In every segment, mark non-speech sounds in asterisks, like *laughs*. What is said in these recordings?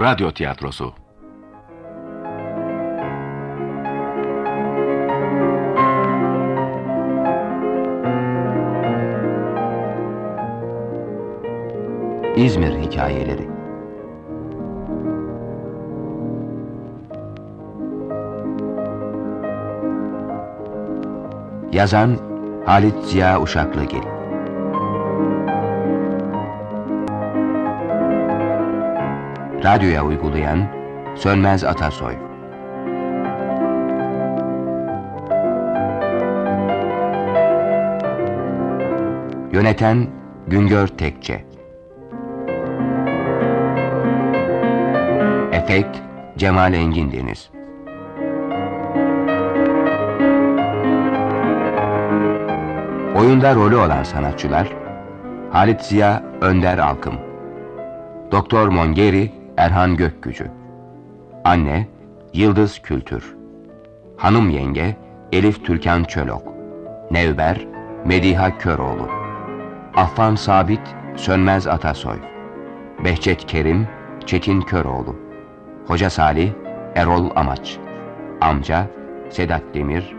Radyo Tiyatrosu. İzmir Hikayeleri. Yazan Halit Ziya Uşaklıgil Radyoya uygulayan Sönmez Atasoy. Yöneten Güngör Tekçe. Efekt Cemal Engin Deniz. Oyunda rolü olan sanatçılar Halit Ziya Önder Alkım Doktor Mongeri Erhan Gökgücü. Anne Yıldız Kültür. Hanım yenge Elif Türkan Çölok. Nevber Mediha Köroğlu. Affan Sabit Sönmez Atasoy. Behçet Kerim Çetin Köroğlu. Hoca Salih Erol Amaç. Amca Sedat Demir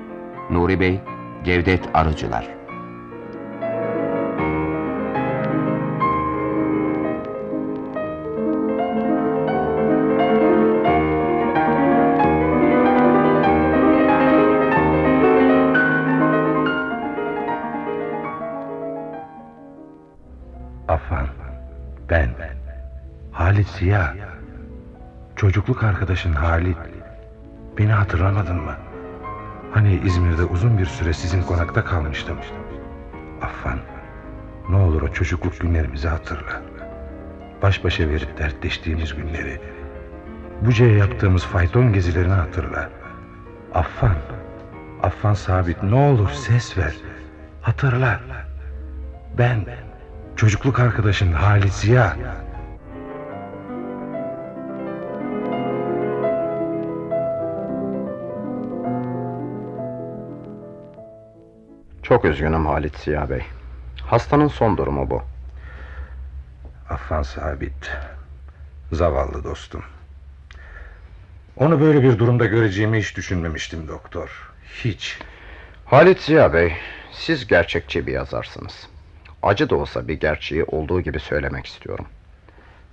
Nuri Bey Cevdet Arıcılar Çocukluk arkadaşın Halit. Beni hatırlamadın mı? Hani İzmir'de uzun bir süre sizin konakta kalmıştım. Affan, ne olur o çocukluk günlerimizi hatırla. Baş başa verip dertleştiğimiz günleri. Buca'ya yaptığımız fayton gezilerini hatırla. Affan, Affan Sabit ne olur ses ver. Hatırla. Ben, çocukluk arkadaşın Halit Ziya. Çok üzgünüm Halit Ziya Bey. Hastanın son durumu bu. Affan Sabit. Zavallı dostum. Onu böyle bir durumda göreceğimi hiç düşünmemiştim doktor. Hiç. Halit Ziya Bey, siz gerçekçi bir yazarsınız. Acı da olsa bir gerçeği olduğu gibi söylemek istiyorum.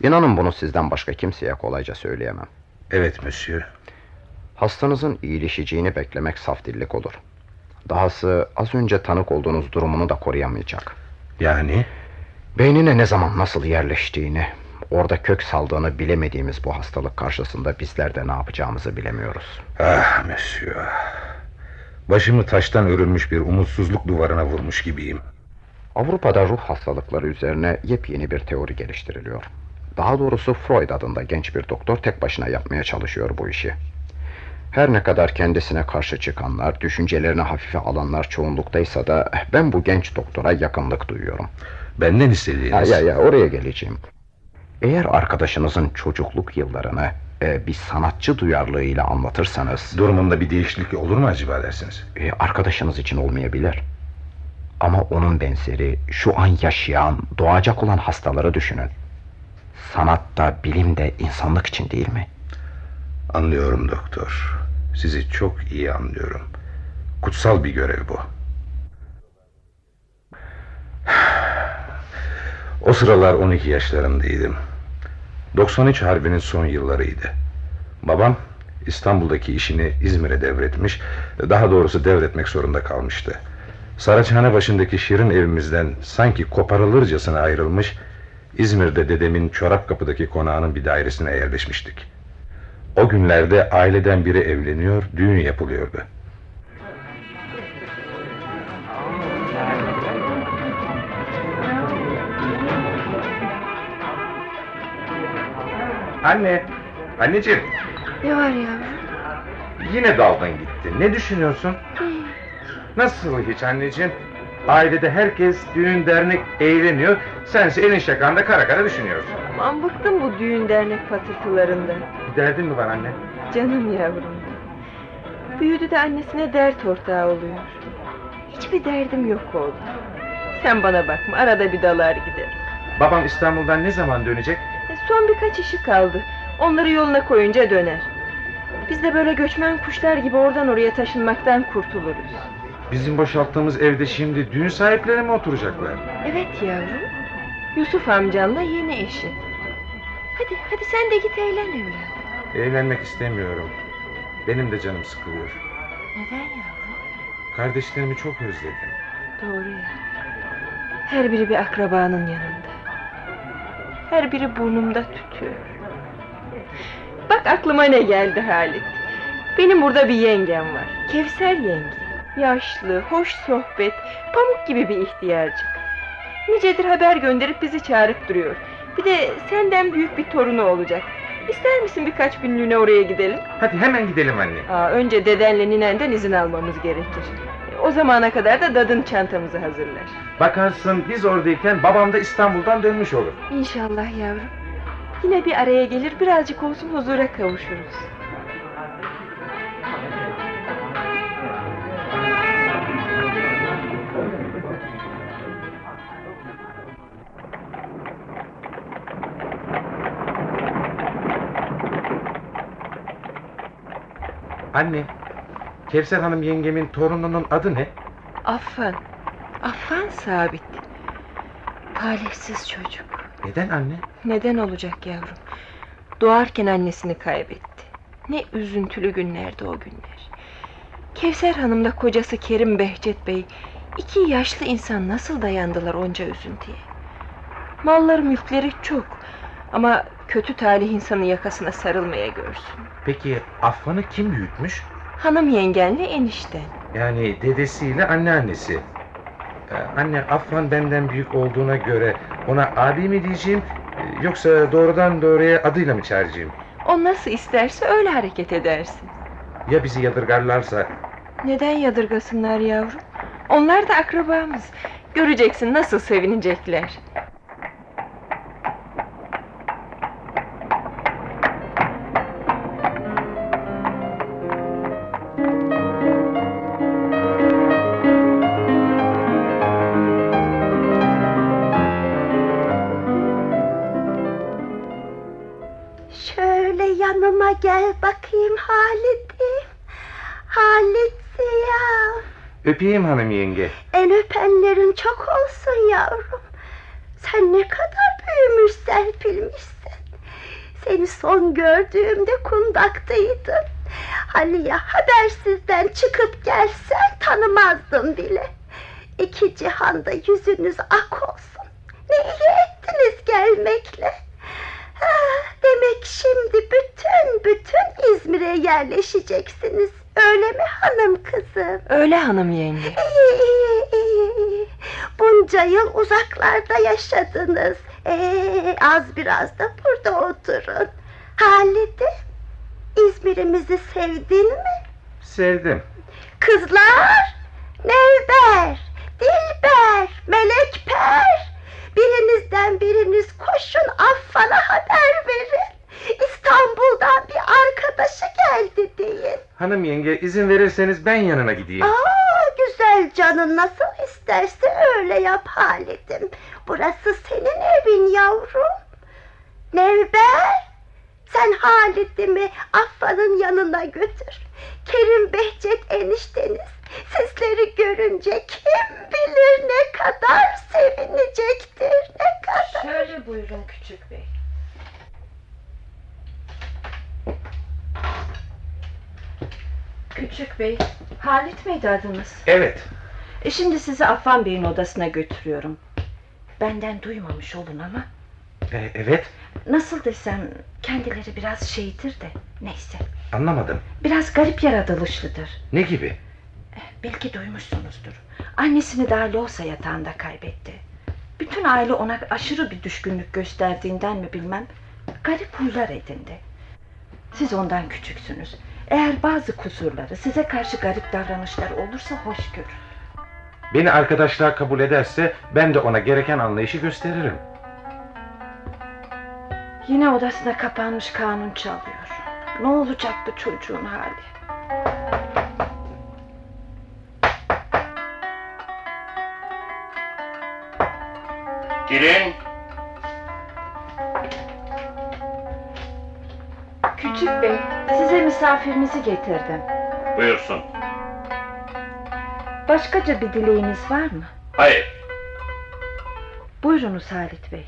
İnanın bunu sizden başka kimseye kolayca söyleyemem. Evet monsieur. Hastanızın iyileşeceğini beklemek saf dillik olur. Dahası az önce tanık olduğunuz durumunu da koruyamayacak. Yani? Beynine ne zaman nasıl yerleştiğini, orada kök saldığını bilemediğimiz bu hastalık karşısında bizler de ne yapacağımızı bilemiyoruz. Ah monsieur. Başımı taştan örülmüş bir umutsuzluk duvarına vurmuş gibiyim. Avrupa'da ruh hastalıkları üzerine yepyeni bir teori geliştiriliyor. Daha doğrusu Freud adında genç bir doktor tek başına yapmaya çalışıyor bu işi. Her ne kadar kendisine karşı çıkanlar, düşüncelerini hafife alanlar çoğunluktaysa da ben bu genç doktora yakınlık duyuyorum. Benden istediğiniz... Ya ya ya oraya geleceğim. Eğer arkadaşınızın çocukluk yıllarını e, bir sanatçı duyarlılığıyla anlatırsanız... Durumunda bir değişiklik olur mu acaba dersiniz? E, arkadaşınız için olmayabilir. Ama onun benzeri şu an yaşayan, doğacak olan hastaları düşünün. Sanat da, bilim de insanlık için değil mi? Anlıyorum doktor. Sizi çok iyi anlıyorum. Kutsal bir görev bu. *sighs* O sıralar 12 yaşlarındaydım. 93 Harbi'nin son yıllarıydı. Babam İstanbul'daki işini İzmir'e devretmiş, daha doğrusu devretmek zorunda kalmıştı. Saraçhane başındaki şirin evimizden sanki koparılırcasına ayrılmış, İzmir'de dedemin çorap kapıdaki konağının bir dairesine yerleşmiştik. O günlerde aileden biri evleniyor, düğün yapılıyordu. Anne, anneciğim. Ne var yavrum? Yine daldın gitti. Ne düşünüyorsun? Nasıl hiç anneciğim? Ailede herkes düğün dernek eğleniyor. Sense elin şakanda kara kara düşünüyorsun. Aman bıktım bu düğün dernek patırtılarından. Bir derdin mi var anne? Canım yavrum. Büyüdü de annesine dert ortağı oluyor. Hiçbir derdim yok oldu. Sen bana bakma arada bir dalar gider. Babam İstanbul'dan ne zaman dönecek? E, Son birkaç işi kaldı. Onları yoluna koyunca döner. Biz de böyle göçmen kuşlar gibi oradan oraya taşınmaktan kurtuluruz. Bizim boşalttığımız evde şimdi düğün sahipleri mi oturacaklar? Evet yavrum. Yusuf amcanla yeni eşi. Hadi hadi sen de git eğlen evladım. Eğlenmek istemiyorum. Benim de canım sıkılıyor. Neden yavrum? Kardeşlerimi çok özledim. Doğru ya. Her biri bir akrabanın yanında. Her biri burnumda tütüyor. Bak aklıma ne geldi Halit. Benim burada bir yengem var. Kevser yenge. Yaşlı, hoş sohbet, pamuk gibi bir ihtiyarcık. Nicedir haber gönderip bizi çağırıp duruyor. Bir de senden büyük bir torunu olacak. İster misin birkaç günlüğüne oraya gidelim? Hadi hemen gidelim anne. Aa, önce dedenle ninenden izin almamız gerekir. O zamana kadar da dadın çantamızı hazırlar. Bakarsın biz oradayken babam da İstanbul'dan dönmüş olur. İnşallah yavrum. Yine bir araya gelir birazcık olsun huzura kavuşuruz. Anne, Kevser Hanım yengemin torununun adı ne? Affan. Affan sabit. Talihsiz çocuk. Neden anne? Neden olacak yavrum? Doğarken annesini kaybetti. Ne üzüntülü günlerdi o günler. Kevser Hanım'la kocası Kerim Behçet Bey... ...iki yaşlı insan nasıl dayandılar onca üzüntüye? Malları mülkleri çok... ...ama kötü talih insanı yakasına sarılmaya görsün. Peki Affan'ı kim büyütmüş? Hanım yengenle enişten. Yani dedesiyle anneannesi. Ee, anne Affan benden büyük olduğuna göre ona abi mi diyeceğim e, yoksa doğrudan doğruya adıyla mı çağıracağım? O nasıl isterse öyle hareket edersin. Ya bizi yadırgarlarsa? Neden yadırgasınlar yavrum? Onlar da akrabamız. Göreceksin nasıl sevinecekler. Yanıma gel bakayım Halit'im. Halit Ziya. Öpeyim hanım yenge. El öpenlerin çok olsun yavrum. Sen ne kadar büyümüş serpilmişsin. Seni son gördüğümde kundaktaydın. Hani ya habersizden çıkıp gelsen tanımazdım bile. İki cihanda yüzünüz ak olsun. Ne iyi ettiniz gelmekle. Ah, Demek şimdi bütün bütün İzmir'e yerleşeceksiniz. Öyle mi hanım kızım? Öyle hanım yenge. İyi, iyi, iyi. Bunca yıl uzaklarda yaşadınız. Ee, az biraz da burada oturun. Halide, İzmir'imizi sevdin mi? Sevdim. Kızlar, Nevber, Dilber, Melekper. Birinizden biriniz koşun Affan'a haber verin. İstanbul'dan bir arkadaşı geldi deyin. Hanım yenge izin verirseniz ben yanına gideyim. Aa, güzel canın nasıl isterse öyle yap Halit'im. Burası senin evin yavrum. Nevber, sen Halit'imi Affan'ın yanına götür. Kerim Behçet enişteniz sizleri görünce kim bilir ne kadar sevinecektir, ne kadar. Şöyle buyurun küçük bey. Küçük bey, Halit miydi adınız? Evet. E şimdi sizi Affan Bey'in odasına götürüyorum. Benden duymamış olun ama. E, evet. Nasıl desem kendileri biraz şeydir de neyse. Anlamadım. Biraz garip yaratılışlıdır. Ne gibi? Belki duymuşsunuzdur. Annesini daha Loğusa yatağında kaybetti. Bütün aile ona aşırı bir düşkünlük gösterdiğinden mi bilmem garip huylar edindi. Siz ondan küçüksünüz. Eğer bazı kusurları size karşı garip davranışlar olursa hoş görün. Beni arkadaşlığa kabul ederse ben de ona gereken anlayışı gösteririm. Yine odasına kapanmış kanun çalıyor. Ne olacak bu çocuğun hali? Girin. Küçük bey, size misafirinizi getirdim. Buyursun. Başkaca bir dileğiniz var mı? Hayır. Buyurunuz Halit bey.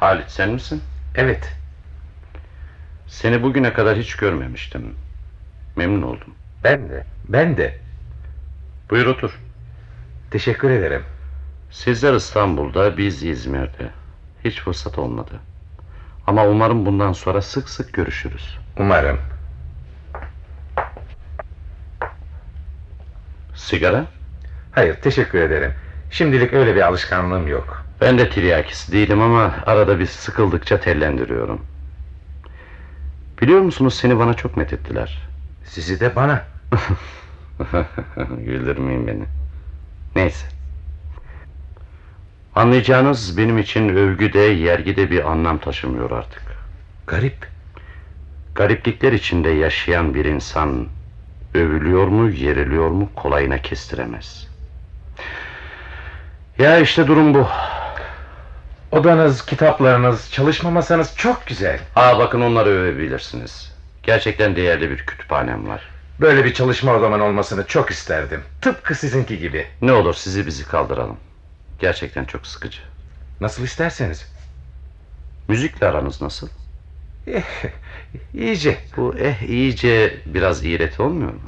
Halit sen misin? Evet. Seni bugüne kadar hiç görmemiştim. Memnun oldum. Ben de. Ben de. Buyur otur. Teşekkür ederim. Sizler İstanbul'da, biz İzmir'de. Hiç fırsat olmadı. Ama umarım bundan sonra sık sık görüşürüz. Umarım. Sigara? Hayır teşekkür ederim. Şimdilik öyle bir alışkanlığım yok. Ben de tiryakisi değilim ama arada bir sıkıldıkça tellendiriyorum. Biliyor musunuz seni bana çok methettiler. Sizi de bana. *laughs* Güldürmeyin beni. Neyse. Anlayacağınız benim için övgü de yergi de bir anlam taşımıyor artık. Garip. Gariplikler içinde yaşayan bir insan övülüyor mu, yeriliyor mu kolayına kestiremez. Ya işte durum bu. Odanız, kitaplarınız, çalışma masanız çok güzel. Aa bakın onları övebilirsiniz. Gerçekten değerli bir kütüphanem var. Böyle bir çalışma odamın olmasını çok isterdim. Tıpkı sizinki gibi. Ne olur sizi bizi kaldıralım. Gerçekten çok sıkıcı. Nasıl isterseniz. Müzikle aranız nasıl? Eh, iyice. Bu eh iyice biraz iğreti olmuyor mu?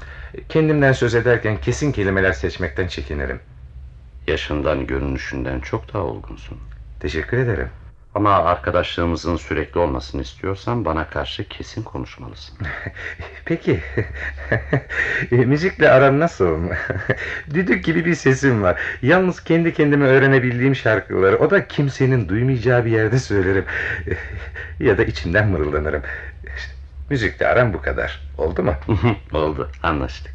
Kendimden söz ederken kesin kelimeler seçmekten çekinirim. Yaşından, görünüşünden çok daha olgunsun. Teşekkür ederim. Ama arkadaşlığımızın sürekli olmasını istiyorsan bana karşı kesin konuşmalısın. *laughs* Peki. *laughs* E, Müzikle aran nasıl? *laughs* Düdük gibi bir sesim var. Yalnız kendi kendime öğrenebildiğim şarkıları o da kimsenin duymayacağı bir yerde söylerim. ya da içimden mırıldanırım. Müzikle aram bu kadar. Oldu mu? Oldu, anlaştık.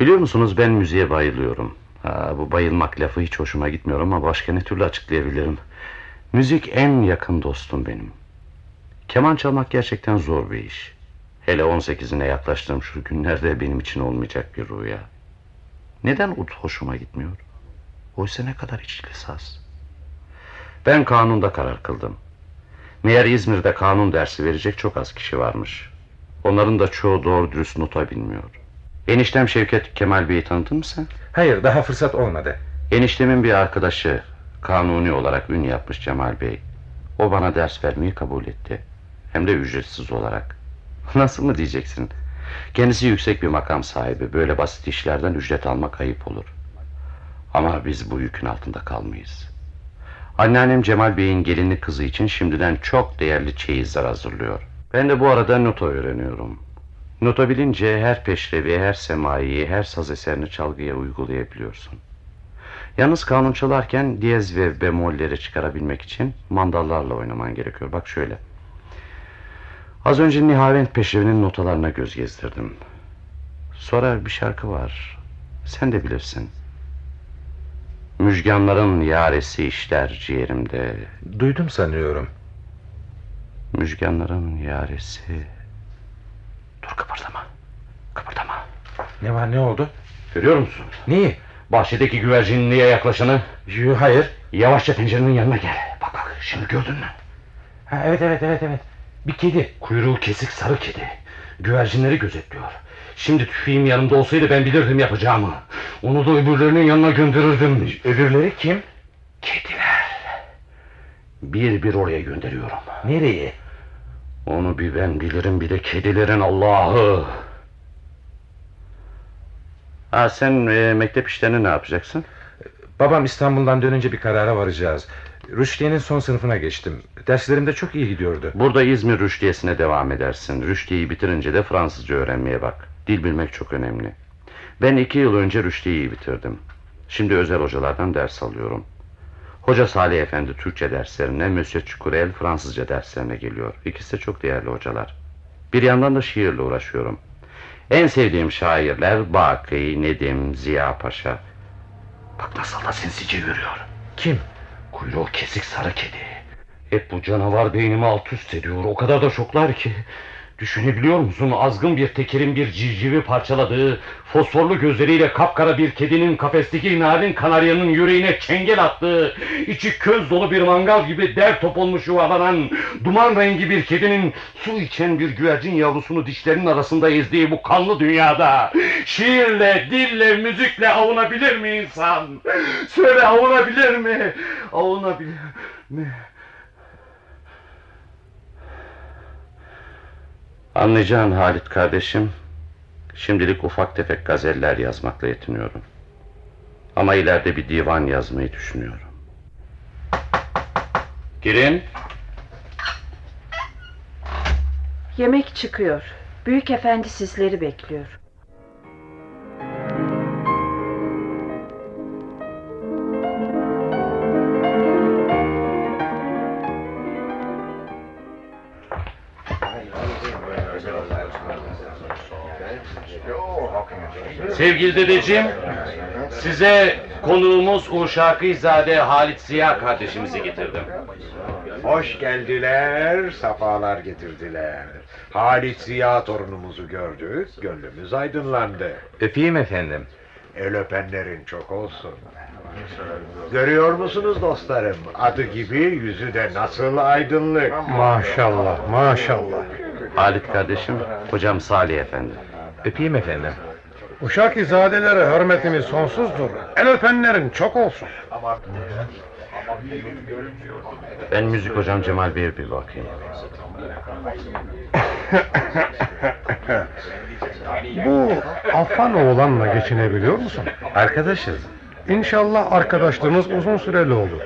Biliyor musunuz ben müziğe bayılıyorum. Ha, bu bayılmak lafı hiç hoşuma gitmiyor ama başka ne türlü açıklayabilirim. Müzik en yakın dostum benim. Keman çalmak gerçekten zor bir iş. Hele 18'ine yaklaştığım şu günlerde benim için olmayacak bir rüya. Neden ut hoşuma gitmiyor? Oysa ne kadar içli saz. Ben kanunda karar kıldım. Meğer İzmir'de kanun dersi verecek çok az kişi varmış. Onların da çoğu doğru dürüst nota bilmiyor. Eniştem Şevket Kemal Bey'i tanıdın mı sen? Hayır daha fırsat olmadı. Eniştemin bir arkadaşı kanuni olarak ün yapmış Cemal Bey. O bana ders vermeyi kabul etti. Hem de ücretsiz olarak. *laughs* Nasıl mı diyeceksin? Kendisi yüksek bir makam sahibi. Böyle basit işlerden ücret almak ayıp olur. Ama biz bu yükün altında kalmayız. Anneannem Cemal Bey'in gelinli kızı için şimdiden çok değerli çeyizler hazırlıyor. Ben de bu arada nota öğreniyorum. Nota bilince her peşrevi, her semaiyi, her saz eserini çalgıya uygulayabiliyorsun. Yalnız kanun çalarken diyez ve bemolleri çıkarabilmek için mandallarla oynaman gerekiyor. Bak şöyle. Az önce Nihavent Peşrevi'nin notalarına göz gezdirdim. Sonra bir şarkı var. Sen de bilirsin. Müjganların yaresi işler ciğerimde. Duydum sanıyorum. Müjganların yaresi. Dur kıpırdama. Kıpırdama. Ne var ne oldu? Görüyor musun? Neyi? Bahçedeki güvercinliğe yaklaşanı. Yo, hayır. Yavaşça pencerenin yanına gel. Bak bak şimdi gördün mü? Ha, evet evet evet evet. Bir kedi. Kuyruğu kesik sarı kedi. Güvercinleri gözetliyor. Şimdi tüfeğim yanımda olsaydı ben bilirdim yapacağımı. Onu da öbürlerinin yanına gönderirdim. Öbürleri kim? Kediler. Bir bir oraya gönderiyorum. Nereye? Onu bir ben bilirim bir de kedilerin Allah'ı. Ha sen e, mektep işlerini ne yapacaksın? Babam İstanbul'dan dönünce bir karara varacağız. Rüştiye'nin son sınıfına geçtim. Derslerimde çok iyi gidiyordu. Burada İzmir Rüştiyesi'ne devam edersin. Rüştiye'yi bitirince de Fransızca öğrenmeye bak. Dil bilmek çok önemli. Ben iki yıl önce Rüştiye'yi bitirdim. Şimdi özel hocalardan ders alıyorum. Hoca Salih Efendi Türkçe derslerine, Monsieur Çukurel Fransızca derslerine geliyor. İkisi de çok değerli hocalar. Bir yandan da şiirle uğraşıyorum. En sevdiğim şairler Baki, Nedim, Ziya Paşa. Bak nasıl da sinsice yürüyor. Kim? Kuyruğu kesik sarı kedi. Hep bu canavar beynimi alt üst ediyor. O kadar da şoklar ki. Düşünebiliyor musun azgın bir tekirin bir civcivi parçaladığı Fosforlu gözleriyle kapkara bir kedinin kafesteki narin kanaryanın yüreğine çengel attığı içi köz dolu bir mangal gibi der top olmuş yuvalanan Duman rengi bir kedinin su içen bir güvercin yavrusunu dişlerinin arasında ezdiği bu kanlı dünyada Şiirle, dille, müzikle avunabilir mi insan? Söyle avunabilir mi? Avunabilir mi? Anlayacağın Halit kardeşim, şimdilik ufak tefek gazeller yazmakla yetiniyorum. Ama ileride bir divan yazmayı düşünüyorum. Girin. Yemek çıkıyor. Büyük efendi sizleri bekliyor. Sevgili dedeciğim, size konuğumuz Uşakizade Halit Ziya kardeşimizi getirdim. Hoş geldiler, safalar getirdiler. Halit Ziya torunumuzu gördük, gönlümüz aydınlandı. Öpeyim efendim. El öpenlerin çok olsun. Görüyor musunuz dostlarım? Adı gibi yüzü de nasıl aydınlık. Maşallah, maşallah. Halit kardeşim, hocam Salih Efendi. Öpeyim efendim. Uşak izadelere hürmetimiz sonsuzdur. El öpenlerin çok olsun. Ben müzik hocam Cemal Bey'e bir bakayım. Bu Affan oğlanla geçinebiliyor musun? Arkadaşız. İnşallah arkadaşlığımız uzun süreli olur.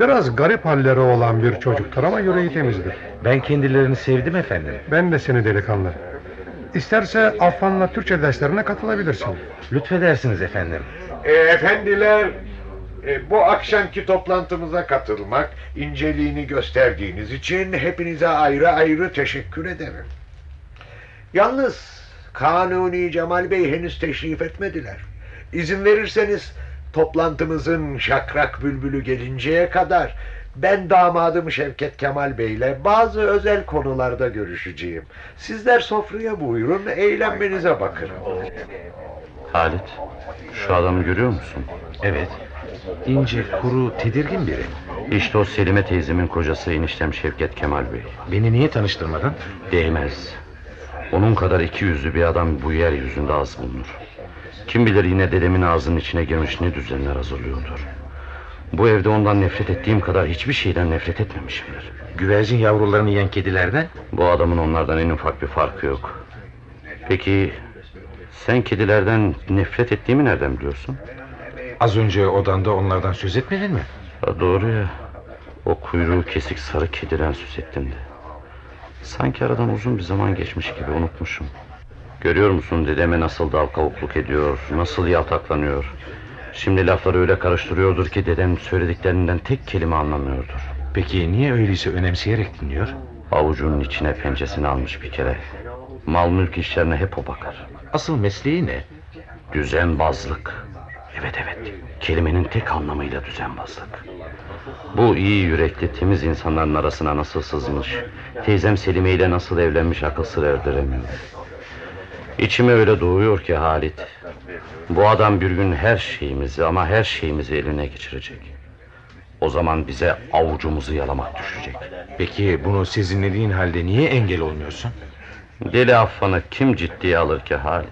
Biraz garip halleri olan bir çocuktur ama yüreği temizdir. Ben kendilerini sevdim efendim. Ben de seni delikanlı. İsterse Affan'la Türkçe derslerine katılabilirsin. Lütfedersiniz efendim. E, efendiler, e, bu akşamki toplantımıza katılmak, inceliğini gösterdiğiniz için hepinize ayrı ayrı teşekkür ederim. Yalnız Kanuni Cemal Bey henüz teşrif etmediler. İzin verirseniz toplantımızın şakrak bülbülü gelinceye kadar ben damadım Şevket Kemal Bey ile bazı özel konularda görüşeceğim. Sizler sofraya buyurun, eğlenmenize bakın. Halit, şu adamı görüyor musun? Evet. İnce, kuru, tedirgin biri. İşte o Selime teyzemin kocası eniştem Şevket Kemal Bey. Beni niye tanıştırmadın? Değmez. Onun kadar iki yüzlü bir adam bu yeryüzünde az bulunur. Kim bilir yine dedemin ağzının içine girmiş ne düzenler hazırlıyordur. Bu evde ondan nefret ettiğim kadar hiçbir şeyden nefret etmemişimdir. Güvercin yavrularını yiyen kedilerden? Bu adamın onlardan en ufak bir farkı yok. Peki sen kedilerden nefret ettiğimi nereden biliyorsun? Az önce odanda onlardan söz etmedin mi? Ha, doğru ya. O kuyruğu kesik sarı kediden söz ettin de. Sanki aradan uzun bir zaman geçmiş gibi unutmuşum. Görüyor musun dedeme nasıl dal kavukluk ediyor, nasıl yaltaklanıyor. Şimdi lafları öyle karıştırıyordur ki dedem söylediklerinden tek kelime anlamıyordur. Peki niye öyleyse önemseyerek dinliyor? Avucunun içine pençesini almış bir kere. Mal mülk işlerine hep o bakar. Asıl mesleği ne? Düzenbazlık. Evet evet. Kelimenin tek anlamıyla düzenbazlık. Bu iyi yürekli temiz insanların arasına nasıl sızmış, teyzem Selime ile nasıl evlenmiş akıl sır erdiremiyor. İçime öyle doğuyor ki Halit. Bu adam bir gün her şeyimizi ama her şeyimizi eline geçirecek. O zaman bize avucumuzu yalamak düşecek. Peki bunu sezinlediğin halde niye engel olmuyorsun? Deli affanı kim ciddiye alır ki Halit?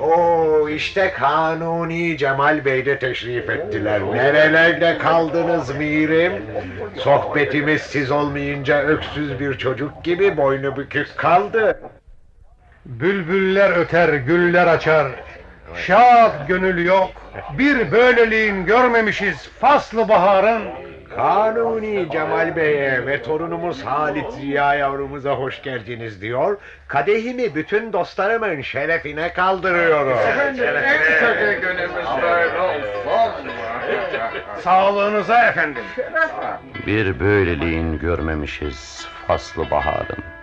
Oo işte Kanuni Cemal Bey de teşrif ettiler. Nerelerde kaldınız mirim? Sohbetimiz siz olmayınca öksüz bir çocuk gibi boynu bükük kaldı. Bülbüller öter, güller açar. Şad gönül yok. Bir böyleliğin görmemişiz faslı baharın. Kanuni Cemal Bey'e ve torunumuz Halit Ziya yavrumuza hoş geldiniz diyor. Kadehimi bütün dostlarımın şerefine kaldırıyorum. Sağlığınıza efendim. Bir böyleliğin görmemişiz faslı baharın.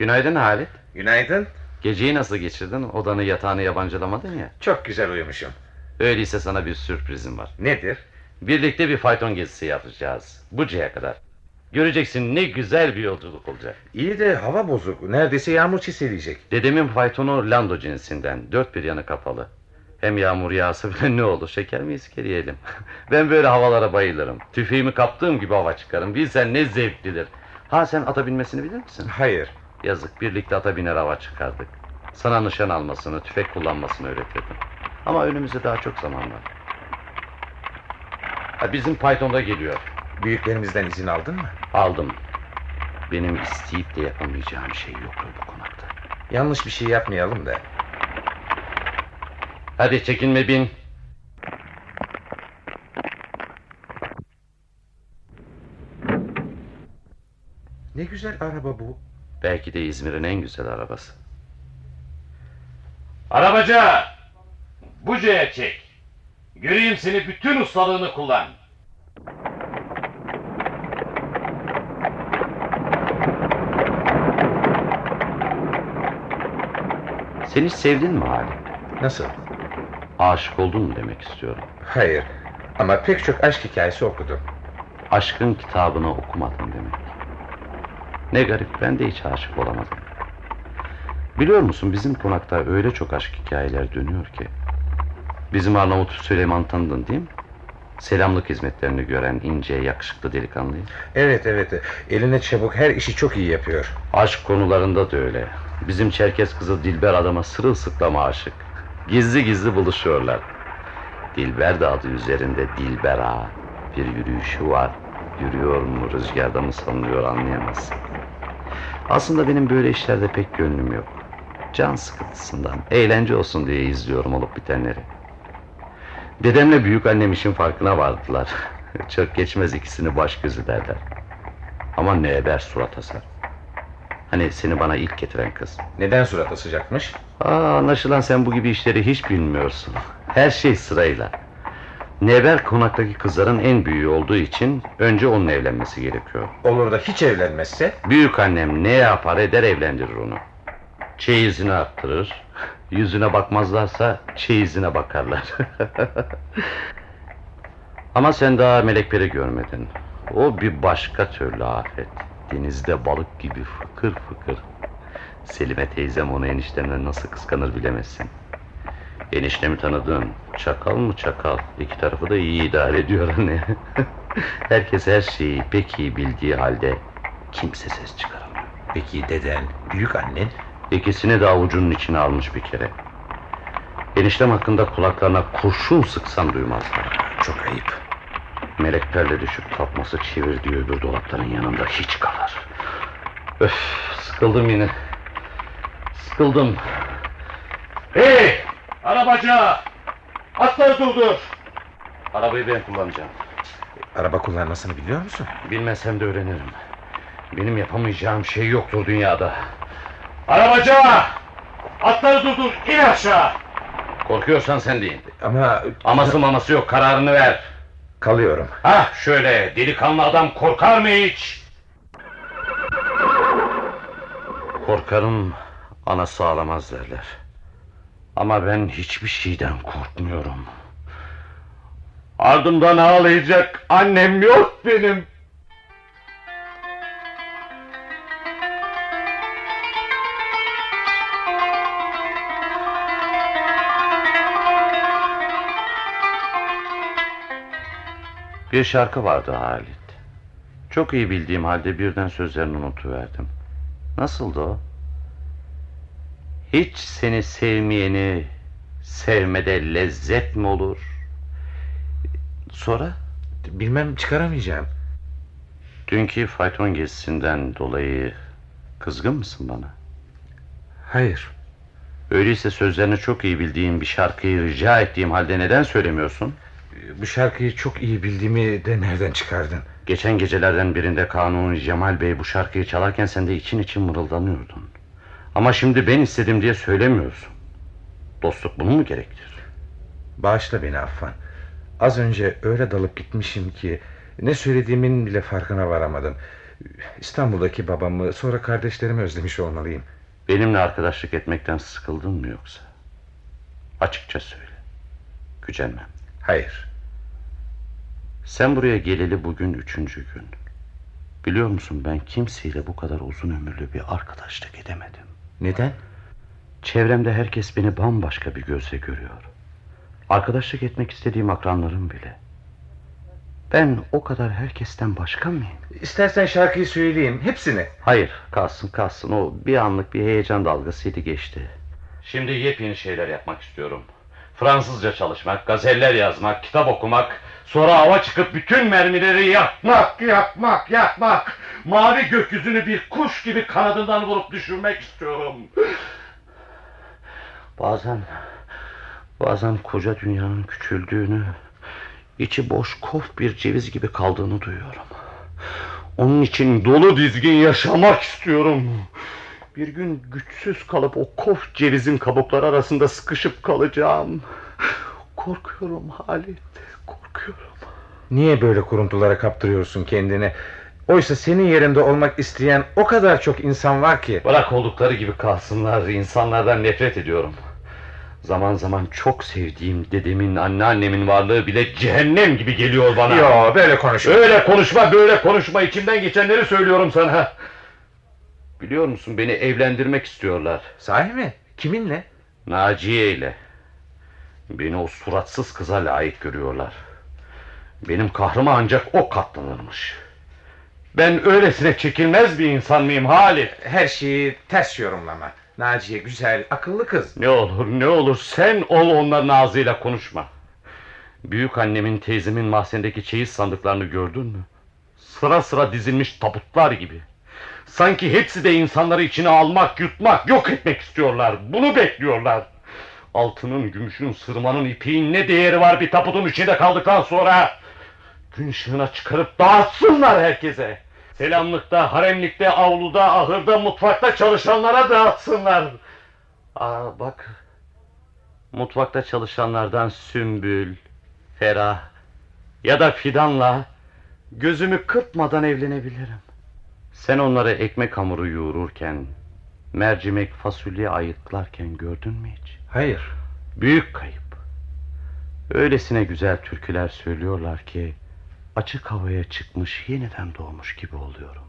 Günaydın Halit. Günaydın. Geceyi nasıl geçirdin? Odanı yatağını yabancılamadın ya. Çok güzel uyumuşum. Öyleyse sana bir sürprizim var. Nedir? Birlikte bir fayton gezisi yapacağız. Buca'ya kadar. Göreceksin ne güzel bir yolculuk olacak. İyi de hava bozuk. Neredeyse yağmur çiseleyecek. Dedemin faytonu Lando cinsinden. Dört bir yanı kapalı. Hem yağmur yağsa bile ne olur şeker mi isker yiyelim. *laughs* ben böyle havalara bayılırım. Tüfeğimi kaptığım gibi hava çıkarım. Bilsen ne zevklidir. Ha sen ata binmesini bilir misin? Hayır. Yazık birlikte ata biner hava çıkardık. Sana nişan almasını, tüfek kullanmasını öğretirdim. Ama önümüzde daha çok zaman var. Ha, bizim Python'da geliyor. Büyüklerimizden izin aldın mı? Aldım. Benim isteyip de yapamayacağım şey yoktur bu konakta. Yanlış bir şey yapmayalım da. Hadi çekinme bin. Ne güzel araba bu. Belki de İzmir'in en güzel arabası. Arabacı! Buca'ya çek. Göreyim seni bütün ustalığını kullan. Sen hiç sevdin mi Halim? Nasıl? Aşık oldun mu demek istiyorum. Hayır. Ama pek çok aşk hikayesi okudum. Aşkın kitabını okumadın demek. Ne garip ben de hiç aşık olamadım. Biliyor musun bizim konakta öyle çok aşk hikayeler dönüyor ki. Bizim Arnavut Süleyman tanıdın değil mi? Selamlık hizmetlerini gören ince yakışıklı delikanlıyı. Evet evet. Eline çabuk her işi çok iyi yapıyor. Aşk konularında da öyle. Bizim Çerkes kızı Dilber adama sırılsıklama aşık. Gizli gizli buluşuyorlar. Dilber de adı üzerinde Dilber ağa. Bir yürüyüşü var. Yürüyor mu rüzgarda mı salınıyor anlayamazsın. Aslında benim böyle işlerde pek gönlüm yok. Can sıkıntısından, eğlence olsun diye izliyorum olup bitenleri. Dedemle büyük annem işin farkına vardılar. *laughs* Çok geçmez ikisini baş gözü derler. Ama ne eder surat asar. Hani seni bana ilk getiren kız. Neden surat asacakmış? Aa, anlaşılan sen bu gibi işleri hiç bilmiyorsun. Her şey sırayla. Neber konaktaki kızların en büyüğü olduğu için önce onun evlenmesi gerekiyor. Olur da hiç evlenmezse? Büyük annem ne yapar eder evlendirir onu. Çeyizini arttırır. Yüzüne bakmazlarsa çeyizine bakarlar. *laughs* Ama sen daha melekleri görmedin. O bir başka türlü afet. Denizde balık gibi fıkır fıkır. Selime teyzem onu eniştemden nasıl kıskanır bilemezsin. Eniştemi tanıdın. Çakal mı çakal? İki tarafı da iyi idare ediyor anne. *laughs* Herkes her şeyi pek iyi bildiği halde kimse ses çıkaramıyor. Peki deden, büyük annen? İkisini de avucunun içine almış bir kere. Eniştem hakkında kulaklarına kurşun sıksan duymazlar. Çok ayıp. Meleklerle düşüp tapması çevirdiği öbür dolapların yanında hiç kalır. Öf, sıkıldım yine. Sıkıldım. Hey! Arabacı! Atları durdur! Arabayı ben kullanacağım. Araba kullanmasını biliyor musun? Bilmesem de öğrenirim. Benim yapamayacağım şey yoktur dünyada. Arabacı! Atları durdur, in aşağı! Korkuyorsan sen deyin. Ama... Aması maması yok, kararını ver. Kalıyorum. Hah şöyle, delikanlı adam korkar mı hiç? Korkarım anası ağlamaz derler. Ama ben hiçbir şeyden korkmuyorum. Ardımdan ağlayacak annem yok benim. Bir şarkı vardı Halit. Çok iyi bildiğim halde birden sözlerini unutuverdim. Nasıldı o? Hiç seni sevmeyeni sevmede lezzet mi olur? Sonra? Bilmem çıkaramayacağım. Dünkü fayton gezisinden dolayı kızgın mısın bana? Hayır. Öyleyse sözlerini çok iyi bildiğim bir şarkıyı rica ettiğim halde neden söylemiyorsun? Bu şarkıyı çok iyi bildiğimi de nereden çıkardın? Geçen gecelerden birinde Kanuni Cemal Bey bu şarkıyı çalarken sen de için için mırıldanıyordun. Ama şimdi ben istedim diye söylemiyorsun. Dostluk bunu mu gerektirir? Bağışla beni Affan. Az önce öyle dalıp gitmişim ki... ...ne söylediğimin bile farkına varamadım. İstanbul'daki babamı sonra kardeşlerimi özlemiş olmalıyım. Benimle arkadaşlık etmekten sıkıldın mı yoksa? Açıkça söyle. Gücenmem. Hayır. Sen buraya geleli bugün üçüncü gün. Biliyor musun ben kimseyle bu kadar uzun ömürlü bir arkadaşlık edemedim. Neden? Çevremde herkes beni bambaşka bir gözle görüyor. Arkadaşlık etmek istediğim akranlarım bile. Ben o kadar herkesten başka mıyım? İstersen şarkıyı söyleyeyim. Hepsini. Hayır kalsın kalsın. O bir anlık bir heyecan dalgasıydı geçti. Şimdi yepyeni şeyler yapmak istiyorum. Fransızca çalışmak, gazeller yazmak, kitap okumak... ...sonra hava çıkıp bütün mermileri yakmak, yakmak, yakmak... ...mavi gökyüzünü bir kuş gibi kanadından vurup düşürmek istiyorum. Bazen... ...bazen koca dünyanın küçüldüğünü... ...içi boş kof bir ceviz gibi kaldığını duyuyorum. Onun için dolu dizgin yaşamak istiyorum. Bir gün güçsüz kalıp o kof cevizin kabukları arasında sıkışıp kalacağım. Korkuyorum Halit, korkuyorum. Niye böyle kuruntulara kaptırıyorsun kendini? Oysa senin yerinde olmak isteyen o kadar çok insan var ki. Bırak oldukları gibi kalsınlar. İnsanlardan nefret ediyorum. Zaman zaman çok sevdiğim dedemin, anneannemin varlığı bile cehennem gibi geliyor bana. Yo böyle konuşma. Öyle konuşma, böyle konuşma. İçimden geçenleri söylüyorum sana. Biliyor musun beni evlendirmek istiyorlar. Sahi mi? Kiminle? Naciye ile. Beni o suratsız kıza layık görüyorlar. Benim kahrıma ancak o katlanırmış. Ben öylesine çekilmez bir insan mıyım Halit? Her şeyi ters yorumlama. Naciye güzel, akıllı kız. Ne olur ne olur sen ol onların ağzıyla konuşma. Büyük annemin teyzemin mahzendeki çeyiz sandıklarını gördün mü? Sıra sıra dizilmiş tabutlar gibi. Sanki hepsi de insanları içine almak, yutmak, yok etmek istiyorlar. Bunu bekliyorlar. Altının, gümüşün, sırmanın, ipiğin ne değeri var bir tabutun içinde kaldıktan sonra? Gün ışığına çıkarıp dağıtsınlar herkese. Selamlıkta, haremlikte, avluda, ahırda, mutfakta çalışanlara dağıtsınlar. Aa bak. Mutfakta çalışanlardan Sümbül, Ferah ya da Fidan'la gözümü kırpmadan evlenebilirim. Sen onları ekmek hamuru yoğururken, mercimek fasulye ayıklarken gördün mü hiç? Hayır. Büyük kayıp. Öylesine güzel türküler söylüyorlar ki açık havaya çıkmış yeniden doğmuş gibi oluyorum.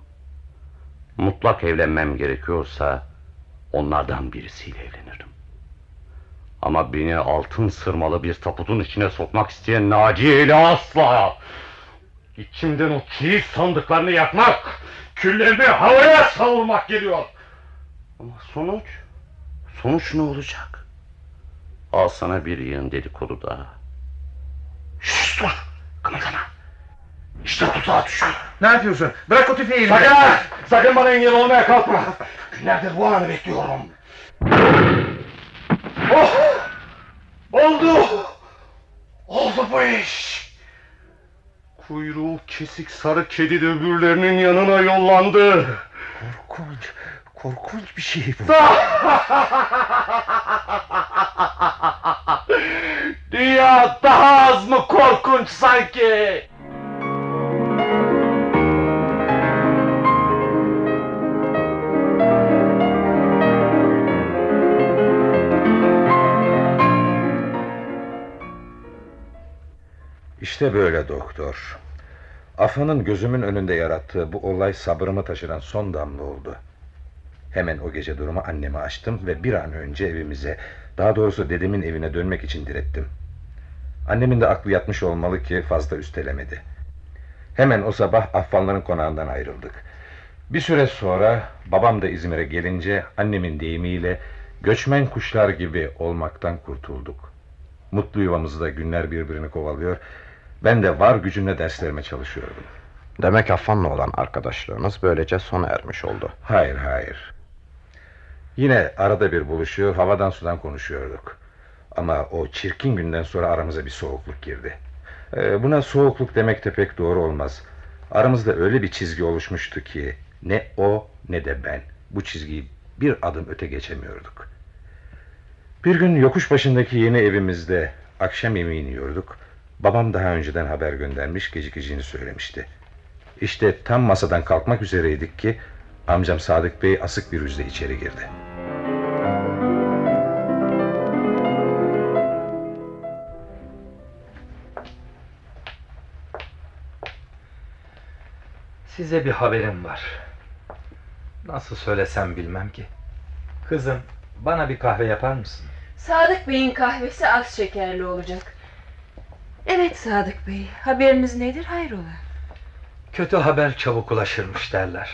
Mutlak evlenmem gerekiyorsa onlardan birisiyle evlenirim. Ama beni altın sırmalı bir taputun içine sokmak isteyen Naciye ile asla. İçimden o çiğ sandıklarını yakmak, küllerini havaya savurmak geliyor. Ama sonuç, sonuç ne olacak? Al sana bir yığın dedikodu daha. Şşş dur, kımıldama. İşte tuzağa düşüyor. Ne yapıyorsun? Bırak o tüfeği elini. Sakın! Sakın bana engel olmaya kalkma. Günlerdir bu anı bekliyorum. Oh! Oldu! Oldu bu iş. Kuyruğu kesik sarı kedi de öbürlerinin yanına yollandı. Korkunç, korkunç bir şey bu. *laughs* Dünya daha az mı korkunç sanki? İşte böyle doktor. Afanın gözümün önünde yarattığı bu olay sabrımı taşıran son damla oldu. Hemen o gece durumu anneme açtım ve bir an önce evimize, daha doğrusu dedemin evine dönmek için direttim. Annemin de aklı yatmış olmalı ki fazla üstelemedi. Hemen o sabah affanların konağından ayrıldık. Bir süre sonra babam da İzmir'e gelince annemin deyimiyle göçmen kuşlar gibi olmaktan kurtulduk. Mutlu yuvamızda günler birbirini kovalıyor. Ben de var gücümle derslerime çalışıyordum. Demek Affan'la olan arkadaşlığınız böylece sona ermiş oldu. Hayır hayır. Yine arada bir buluşuyor havadan sudan konuşuyorduk. Ama o çirkin günden sonra aramıza bir soğukluk girdi. Ee, buna soğukluk demek de pek doğru olmaz. Aramızda öyle bir çizgi oluşmuştu ki ne o ne de ben bu çizgiyi bir adım öte geçemiyorduk. Bir gün yokuş başındaki yeni evimizde akşam yemeğini yiyorduk. Babam daha önceden haber göndermiş gecikeceğini söylemişti. İşte tam masadan kalkmak üzereydik ki amcam Sadık Bey asık bir yüzle içeri girdi. Size bir haberim var. Nasıl söylesem bilmem ki. Kızım bana bir kahve yapar mısın? Sadık Bey'in kahvesi az şekerli olacak. Evet Sadık Bey, haberiniz nedir hayrola? Kötü haber çabuk ulaşırmış derler.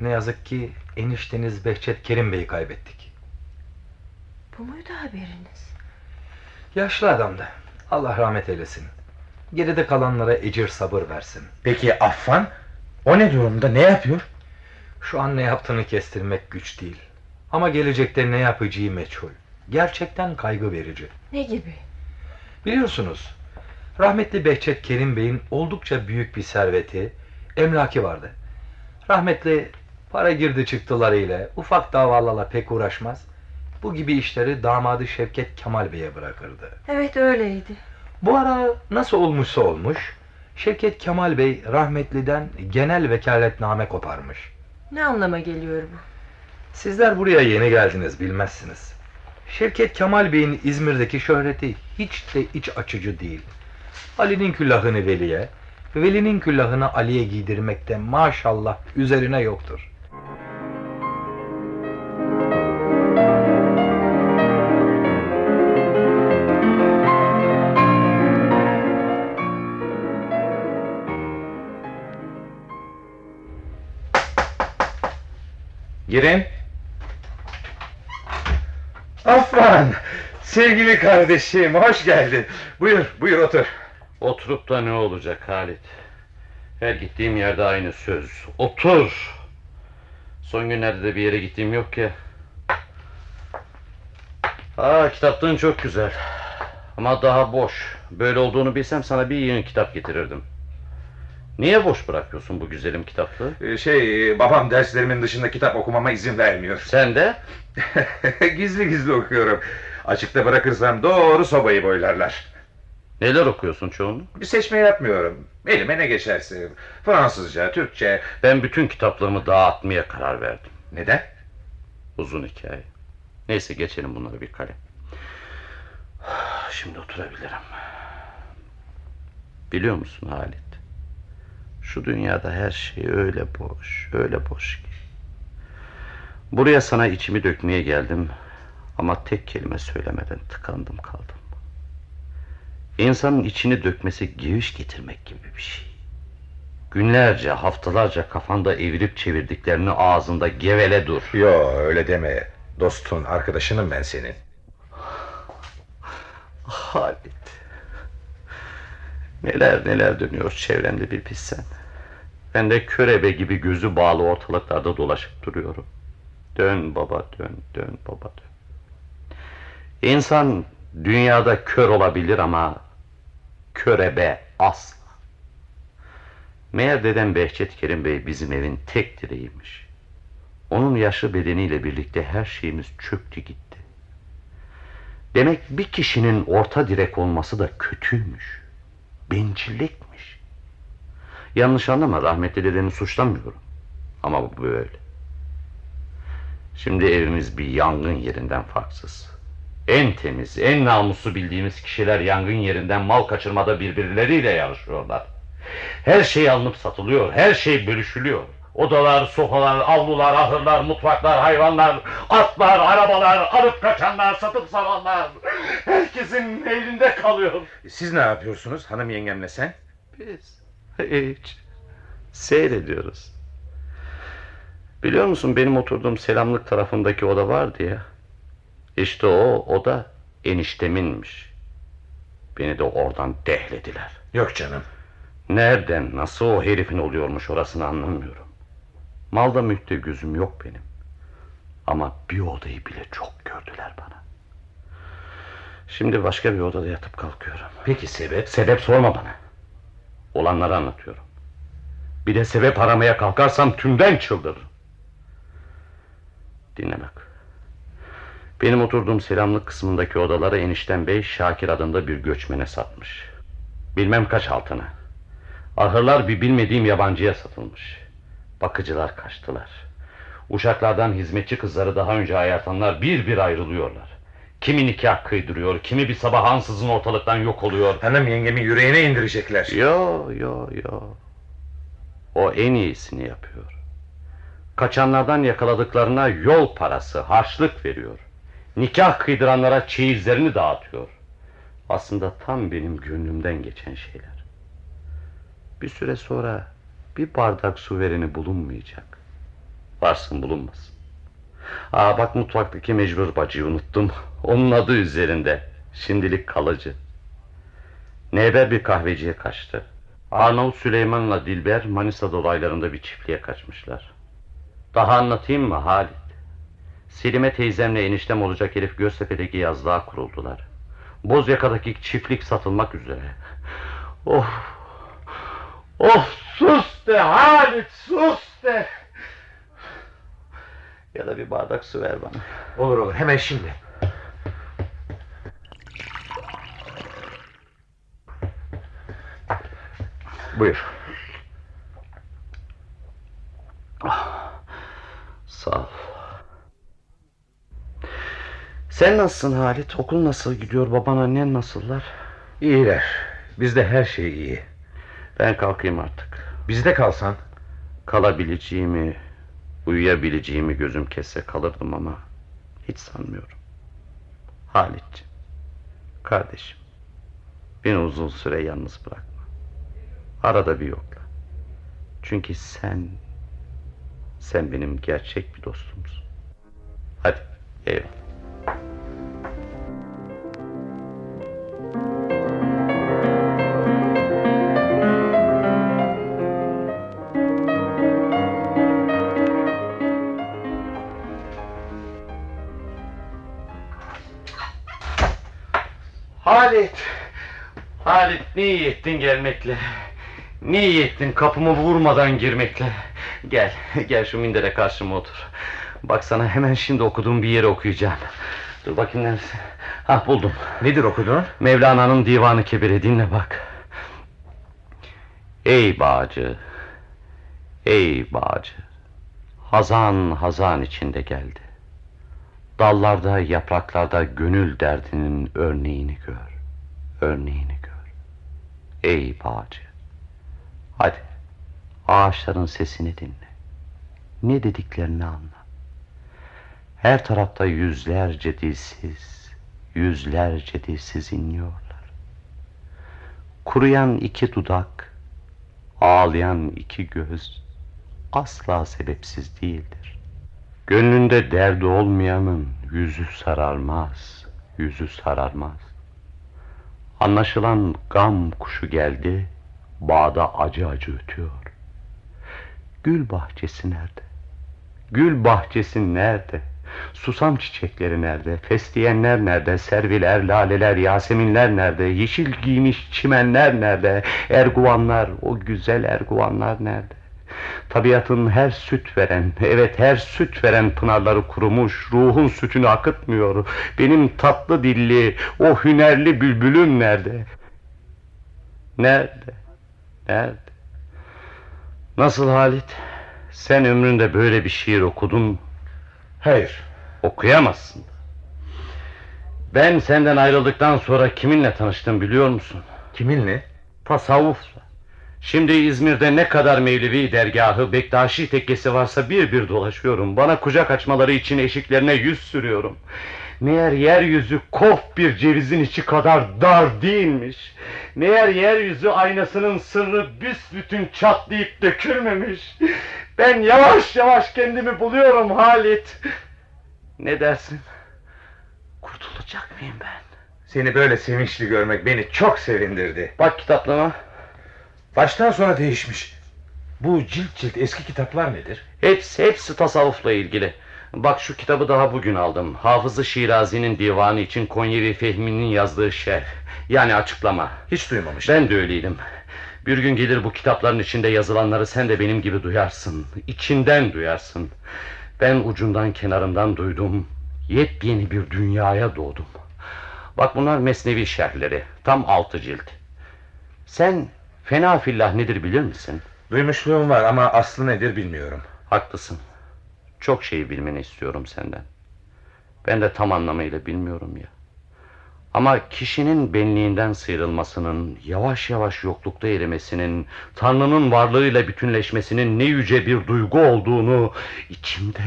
Ne yazık ki enişteniz Behçet Kerim Bey'i kaybettik. Bu muydu haberiniz? Yaşlı adamdı. Allah rahmet eylesin. Geride kalanlara ecir sabır versin. Peki Affan? O ne durumda? Ne yapıyor? Şu an ne yaptığını kestirmek güç değil. Ama gelecekte ne yapacağı meçhul. Gerçekten kaygı verici. Ne gibi? Biliyorsunuz, rahmetli Behçet Kerim Bey'in oldukça büyük bir serveti, emlaki vardı. Rahmetli para girdi çıktılarıyla, ufak davalarla pek uğraşmaz. Bu gibi işleri damadı Şevket Kemal Bey'e bırakırdı. Evet öyleydi. Bu ara nasıl olmuşsa olmuş, Şevket Kemal Bey rahmetliden genel vekaletname koparmış. Ne anlama geliyor bu? Sizler buraya yeni geldiniz bilmezsiniz. Şevket Kemal Bey'in İzmir'deki şöhreti hiç de iç açıcı değil. Ali'nin küllahını Veli'ye, Veli'nin küllahını Ali'ye giydirmekte maşallah üzerine yoktur. Girin. Affan! Sevgili kardeşim, hoş geldin. Buyur, buyur otur. Oturup da ne olacak Halit? Her gittiğim yerde aynı söz. Otur. Son günlerde de bir yere gittiğim yok ki. Aa kitaplığın çok güzel. Ama daha boş. Böyle olduğunu bilsem sana bir yığın kitap getirirdim. Niye boş bırakıyorsun bu güzelim kitaplığı? Ee, Şey, babam derslerimin dışında kitap okumama izin vermiyor. Sen de? *laughs* gizli gizli okuyorum. Açıkta bırakırsam doğru sobayı boylarlar. Neler okuyorsun çoğunu? Bir seçme yapmıyorum. Elime ne geçerse. Fransızca, Türkçe. Ben bütün kitaplığımı dağıtmaya karar verdim. Neden? Uzun hikaye. Neyse geçelim bunları bir kalem. *sighs* Şimdi oturabilirim. Biliyor musun Halit? Şu dünyada her şey öyle boş, öyle boş ki. Buraya sana içimi dökmeye geldim ama tek kelime söylemeden tıkandım kaldım. İnsanın içini dökmesi geviş getirmek gibi bir şey. Günlerce, haftalarca kafanda evirip çevirdiklerini ağzında gevele dur. Yo öyle deme. Dostun, arkadaşınım ben senin. Halit. Neler neler dönüyor çevremde bir bilsen. Ben de körebe gibi gözü bağlı ortalıklarda dolaşıp duruyorum. Dön baba dön, dön baba dön. İnsan dünyada kör olabilir ama körebe asla. Meğer dedem Behçet Kerim Bey bizim evin tek direğiymiş. Onun yaşlı bedeniyle birlikte her şeyimiz çöktü gitti. Demek bir kişinin orta direk olması da kötüymüş. Bencillikmiş. Yanlış anlama rahmetli dedemi suçlamıyorum. Ama bu böyle. Şimdi evimiz bir yangın yerinden farksız. En temiz, en namuslu bildiğimiz kişiler yangın yerinden mal kaçırmada birbirleriyle yarışıyorlar. Her şey alınıp satılıyor, her şey bölüşülüyor. Odalar, sofalar, avlular, ahırlar, mutfaklar, hayvanlar, atlar, arabalar, alıp kaçanlar, satıp saranlar. Herkesin elinde kalıyor. Siz ne yapıyorsunuz hanım yengemle sen? Biz hiç seyrediyoruz. Biliyor musun benim oturduğum selamlık tarafındaki oda vardı ya. İşte o oda enişteminmiş. Beni de oradan dehlediler. Yok canım. Nereden nasıl o herifin oluyormuş orasını anlamıyorum. Malda mülkte gözüm yok benim. Ama bir odayı bile çok gördüler bana. Şimdi başka bir odada yatıp kalkıyorum. Peki sebep? Sebep sorma bana. Olanları anlatıyorum. Bir de sebep aramaya kalkarsam tümden çıldırırım. Dinle bak. Benim oturduğum selamlık kısmındaki odaları enişten bey Şakir adında bir göçmene satmış. Bilmem kaç altına. Ahırlar bir bilmediğim yabancıya satılmış. Bakıcılar kaçtılar. Uşaklardan hizmetçi kızları daha önce hayartanlar bir bir ayrılıyorlar. Kimi nikah kıydırıyor, kimi bir sabah ansızın ortalıktan yok oluyor. Hanım yengemi yüreğine indirecekler. Yo yo yo. O en iyisini yapıyor. Kaçanlardan yakaladıklarına yol parası, harçlık veriyor. Nikah kıydıranlara çeyizlerini dağıtıyor. Aslında tam benim gönlümden geçen şeyler. Bir süre sonra bir bardak su vereni bulunmayacak. Varsın bulunmasın. Aa bak mutfaktaki mecbur bacıyı unuttum. *laughs* Onun adı üzerinde. Şimdilik kalıcı. Neber bir kahveciye kaçtı. Arnavut Süleyman'la Dilber Manisa dolaylarında bir çiftliğe kaçmışlar. Daha anlatayım mı Halit? Selime teyzemle eniştem olacak herif Göztepe'deki yazlığa kuruldular. Bozyaka'daki çiftlik satılmak üzere. Oh! Oh sus de Halit sus de! Ya da bir bardak su ver bana. Olur olur hemen şimdi. Buyur. Sağ ol. Sen nasılsın Halit? Okul nasıl gidiyor? Baban annen nasıllar? İyiler. Bizde her şey iyi. Ben kalkayım artık. Bizde kalsan. Kalabileceğimi, uyuyabileceğimi gözüm kesse kalırdım ama hiç sanmıyorum. Halit'ciğim, kardeşim, beni uzun süre yalnız bırakma. Arada bir yokla. Çünkü sen, sen benim gerçek bir dostumsun. Hadi, eyvallah. Halit! Halit ne iyi ettin gelmekle. Ne iyi ettin kapımı vurmadan girmekle. Gel, *laughs* gel şu mindere karşıma otur. Bak sana hemen şimdi okuduğum bir yeri okuyacağım. Dur bakayım neresi. Ha buldum. Nedir okuduğun? Mevlana'nın divanı kebiri dinle bak. Ey bağcı, ey bağcı. Hazan hazan içinde geldi. Dallarda, yapraklarda gönül derdinin örneğini gör. Örneğini gör. Ey bağcı. Hadi. Ağaçların sesini dinle. Ne dediklerini anla. Her tarafta yüzlerce dilsiz, yüzlerce dilsiz inliyorlar. Kuruyan iki dudak, ağlayan iki göz asla sebepsiz değildir. Gönlünde derdi olmayanın yüzü sararmaz, yüzü sararmaz. Anlaşılan gam kuşu geldi, bağda acı acı ötüyor. Gül bahçesi nerede? Gül bahçesi nerede? Susam çiçekleri nerede? Fesleğenler nerede? Serviler, laleler, yaseminler nerede? Yeşil giymiş çimenler nerede? Erguvanlar, o güzel erguvanlar nerede? Tabiatın her süt veren, evet her süt veren pınarları kurumuş, ruhun sütünü akıtmıyor. Benim tatlı dilli, o hünerli bülbülüm nerede? Nerede? Nerede? Nasıl Halit? Sen ömründe böyle bir şiir okudun. Hayır. Okuyamazsın. Ben senden ayrıldıktan sonra kiminle tanıştım biliyor musun? Kiminle? Tasavvufla. Şimdi İzmir'de ne kadar Mevlevi dergahı, Bektaşi tekkesi varsa bir bir dolaşıyorum. Bana kucak açmaları için eşiklerine yüz sürüyorum. Meğer yeryüzü kof bir cevizin içi kadar dar değilmiş. Meğer yeryüzü aynasının sırrı büsbütün çatlayıp dökülmemiş. Ben yavaş yavaş kendimi buluyorum Halit. Ne dersin? Kurtulacak mıyım ben? Seni böyle sevinçli görmek beni çok sevindirdi. Bak kitaplama. Baştan sona değişmiş. Bu cilt cilt eski kitaplar nedir? Hepsi, hepsi tasavvufla ilgili. Bak şu kitabı daha bugün aldım. Hafızı Şirazi'nin divanı için Konyevi Fehmi'nin yazdığı şerh. Yani açıklama. Hiç duymamıştım. Ben de öyleydim. Bir gün gelir bu kitapların içinde yazılanları sen de benim gibi duyarsın. İçinden duyarsın. Ben ucundan kenarından duydum. Yepyeni bir dünyaya doğdum. Bak bunlar mesnevi şerhleri. Tam altı cilt. Sen Fena fillah nedir bilir misin? Duymuşluğum var ama aslı nedir bilmiyorum. Haklısın. Çok şeyi bilmeni istiyorum senden. Ben de tam anlamıyla bilmiyorum ya. Ama kişinin benliğinden sıyrılmasının, yavaş yavaş yoklukta erimesinin, Tanrı'nın varlığıyla bütünleşmesinin ne yüce bir duygu olduğunu içimde,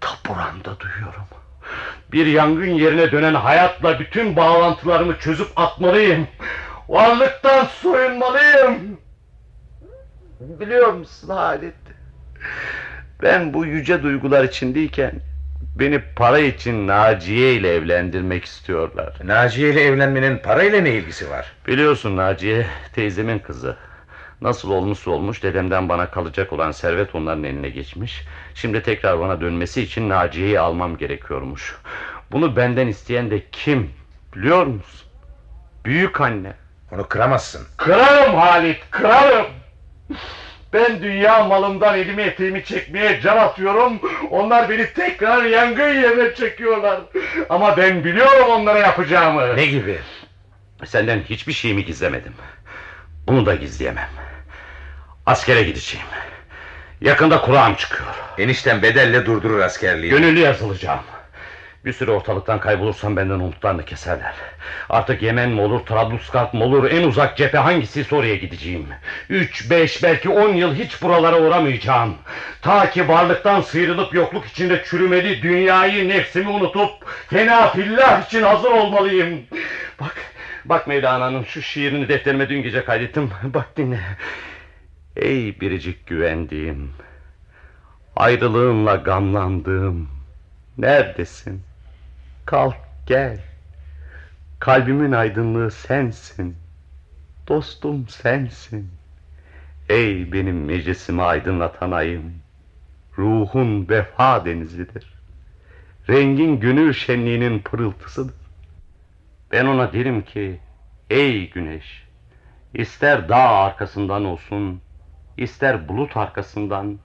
taburamda duyuyorum. Bir yangın yerine dönen hayatla bütün bağlantılarımı çözüp atmalıyım. Varlıktan soyunmalıyım. Biliyor musun Halit? Ben bu yüce duygular içindeyken beni para için Naciye ile evlendirmek istiyorlar. Naciye ile evlenmenin parayla ne ilgisi var? Biliyorsun Naciye teyzemin kızı. Nasıl olmuş olmuş dedemden bana kalacak olan servet onların eline geçmiş. Şimdi tekrar bana dönmesi için Naciye'yi almam gerekiyormuş. Bunu benden isteyen de kim biliyor musun? Büyük anne. Onu kıramazsın. Kırarım Halit, kırarım. Ben dünya malımdan elimi eteğimi çekmeye can atıyorum. Onlar beni tekrar yangın yerine çekiyorlar. Ama ben biliyorum onlara yapacağımı. Ne gibi? Senden hiçbir şeyimi gizlemedim. Bunu da gizleyemem. Askere gideceğim. Yakında kulağım çıkıyor. Enişten bedelle durdurur askerliği. Gönüllü yazılacağım. Bir süre ortalıktan kaybolursam benden umutlarını keserler. Artık Yemen mi olur, Trablusgarp mı olur, en uzak cephe hangisi oraya gideceğim. Üç, beş, belki on yıl hiç buralara uğramayacağım. Ta ki varlıktan sıyrılıp yokluk içinde çürümeli dünyayı, nefsimi unutup fena fillah için hazır olmalıyım. Bak, bak Mevlana'nın şu şiirini defterime dün gece kaydettim. Bak dinle. Ey biricik güvendiğim, ayrılığınla gamlandığım, neredesin? Kalk gel. Kalbimin aydınlığı sensin. Dostum sensin. Ey benim meclisimi aydınlatan ayım. Ruhun vefa denizidir. Rengin gönül şenliğinin pırıltısıdır. Ben ona derim ki, ey güneş, ister dağ arkasından olsun, ister bulut arkasından,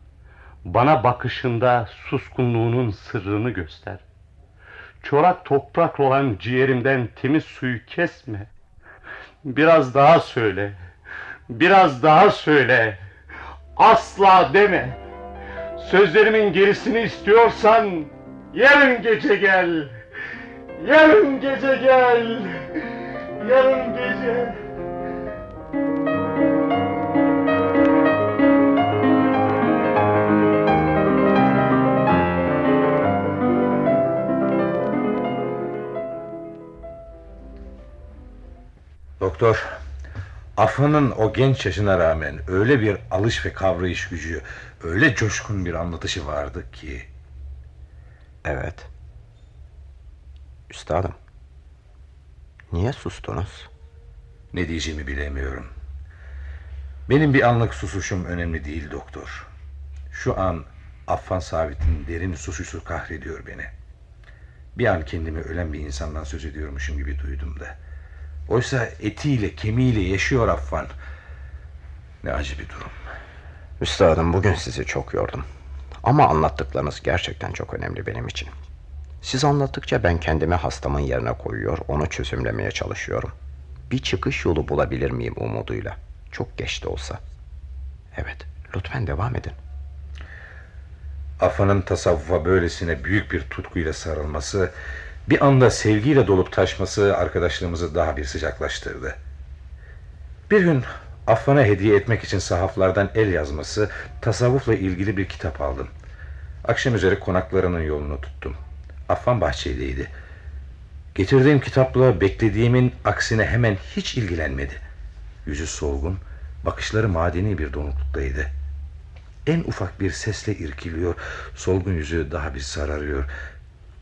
bana bakışında suskunluğunun sırrını göster. Çorak toprak olan ciğerimden temiz suyu kesme. Biraz daha söyle. Biraz daha söyle. Asla deme. Sözlerimin gerisini istiyorsan yarın gece gel. Yarın gece gel. Yarın gece. Doktor, Afa'nın o genç yaşına rağmen öyle bir alış ve kavrayış gücü, öyle coşkun bir anlatışı vardı ki... Evet. Üstadım. Niye sustunuz? Ne diyeceğimi bilemiyorum. Benim bir anlık susuşum önemli değil doktor. Şu an Affan Sabit'in derin susuşu kahrediyor beni. Bir an kendimi ölen bir insandan söz ediyormuşum gibi duydum da. Oysa etiyle kemiğiyle yaşıyor Affan. Ne acı bir durum. Üstadım bugün sizi çok yordum. Ama anlattıklarınız gerçekten çok önemli benim için. Siz anlattıkça ben kendimi hastamın yerine koyuyor, onu çözümlemeye çalışıyorum. Bir çıkış yolu bulabilir miyim umuduyla? Çok geç de olsa. Evet, lütfen devam edin. Afanın tasavvufa böylesine büyük bir tutkuyla sarılması, bir anda sevgiyle dolup taşması arkadaşlığımızı daha bir sıcaklaştırdı. Bir gün Affan'a hediye etmek için sahaflardan el yazması, tasavvufla ilgili bir kitap aldım. Akşam üzeri konaklarının yolunu tuttum. Affan bahçedeydi. Getirdiğim kitapla beklediğimin aksine hemen hiç ilgilenmedi. Yüzü solgun, bakışları madeni bir donukluktaydı. En ufak bir sesle irkiliyor, solgun yüzü daha bir sararıyor.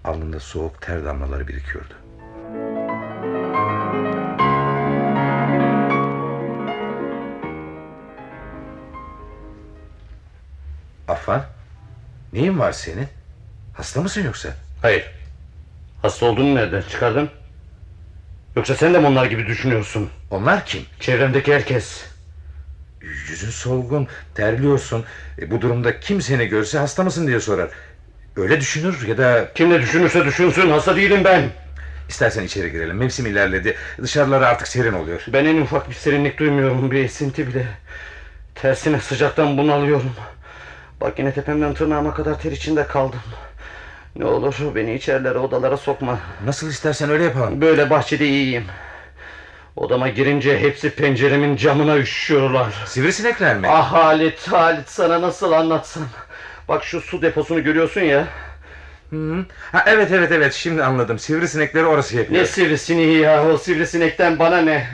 Alnında soğuk ter damlaları birikiyordu. Affan, neyin var senin? Hasta mısın yoksa? Hayır. Hasta olduğunu nereden çıkardın? Yoksa sen de mi onlar gibi düşünüyorsun? Onlar kim? Çevremdeki herkes. Yüzün solgun, terliyorsun. E, bu durumda kim seni görse hasta mısın diye sorar. Öyle düşünür ya da... Kim ne düşünürse düşünsün hasta değilim ben. İstersen içeri girelim. Mevsim ilerledi. Dışarıları artık serin oluyor. Ben en ufak bir serinlik duymuyorum. Bir esinti bile. Tersine sıcaktan bunalıyorum. Bak yine tepemden tırnağıma kadar ter içinde kaldım. Ne olur beni içerilere odalara sokma. Nasıl istersen öyle yapalım. Böyle bahçede iyiyim. Odama girince hepsi penceremin camına üşüyorlar. Sivrisinekler mi? Ah Halit, Halit sana nasıl anlatsam. Bak şu su deposunu görüyorsun ya. Hı. Ha, evet evet evet şimdi anladım. Sivrisinekleri orası yapıyor. Ne sivrisineği ya o sivrisinekten bana ne?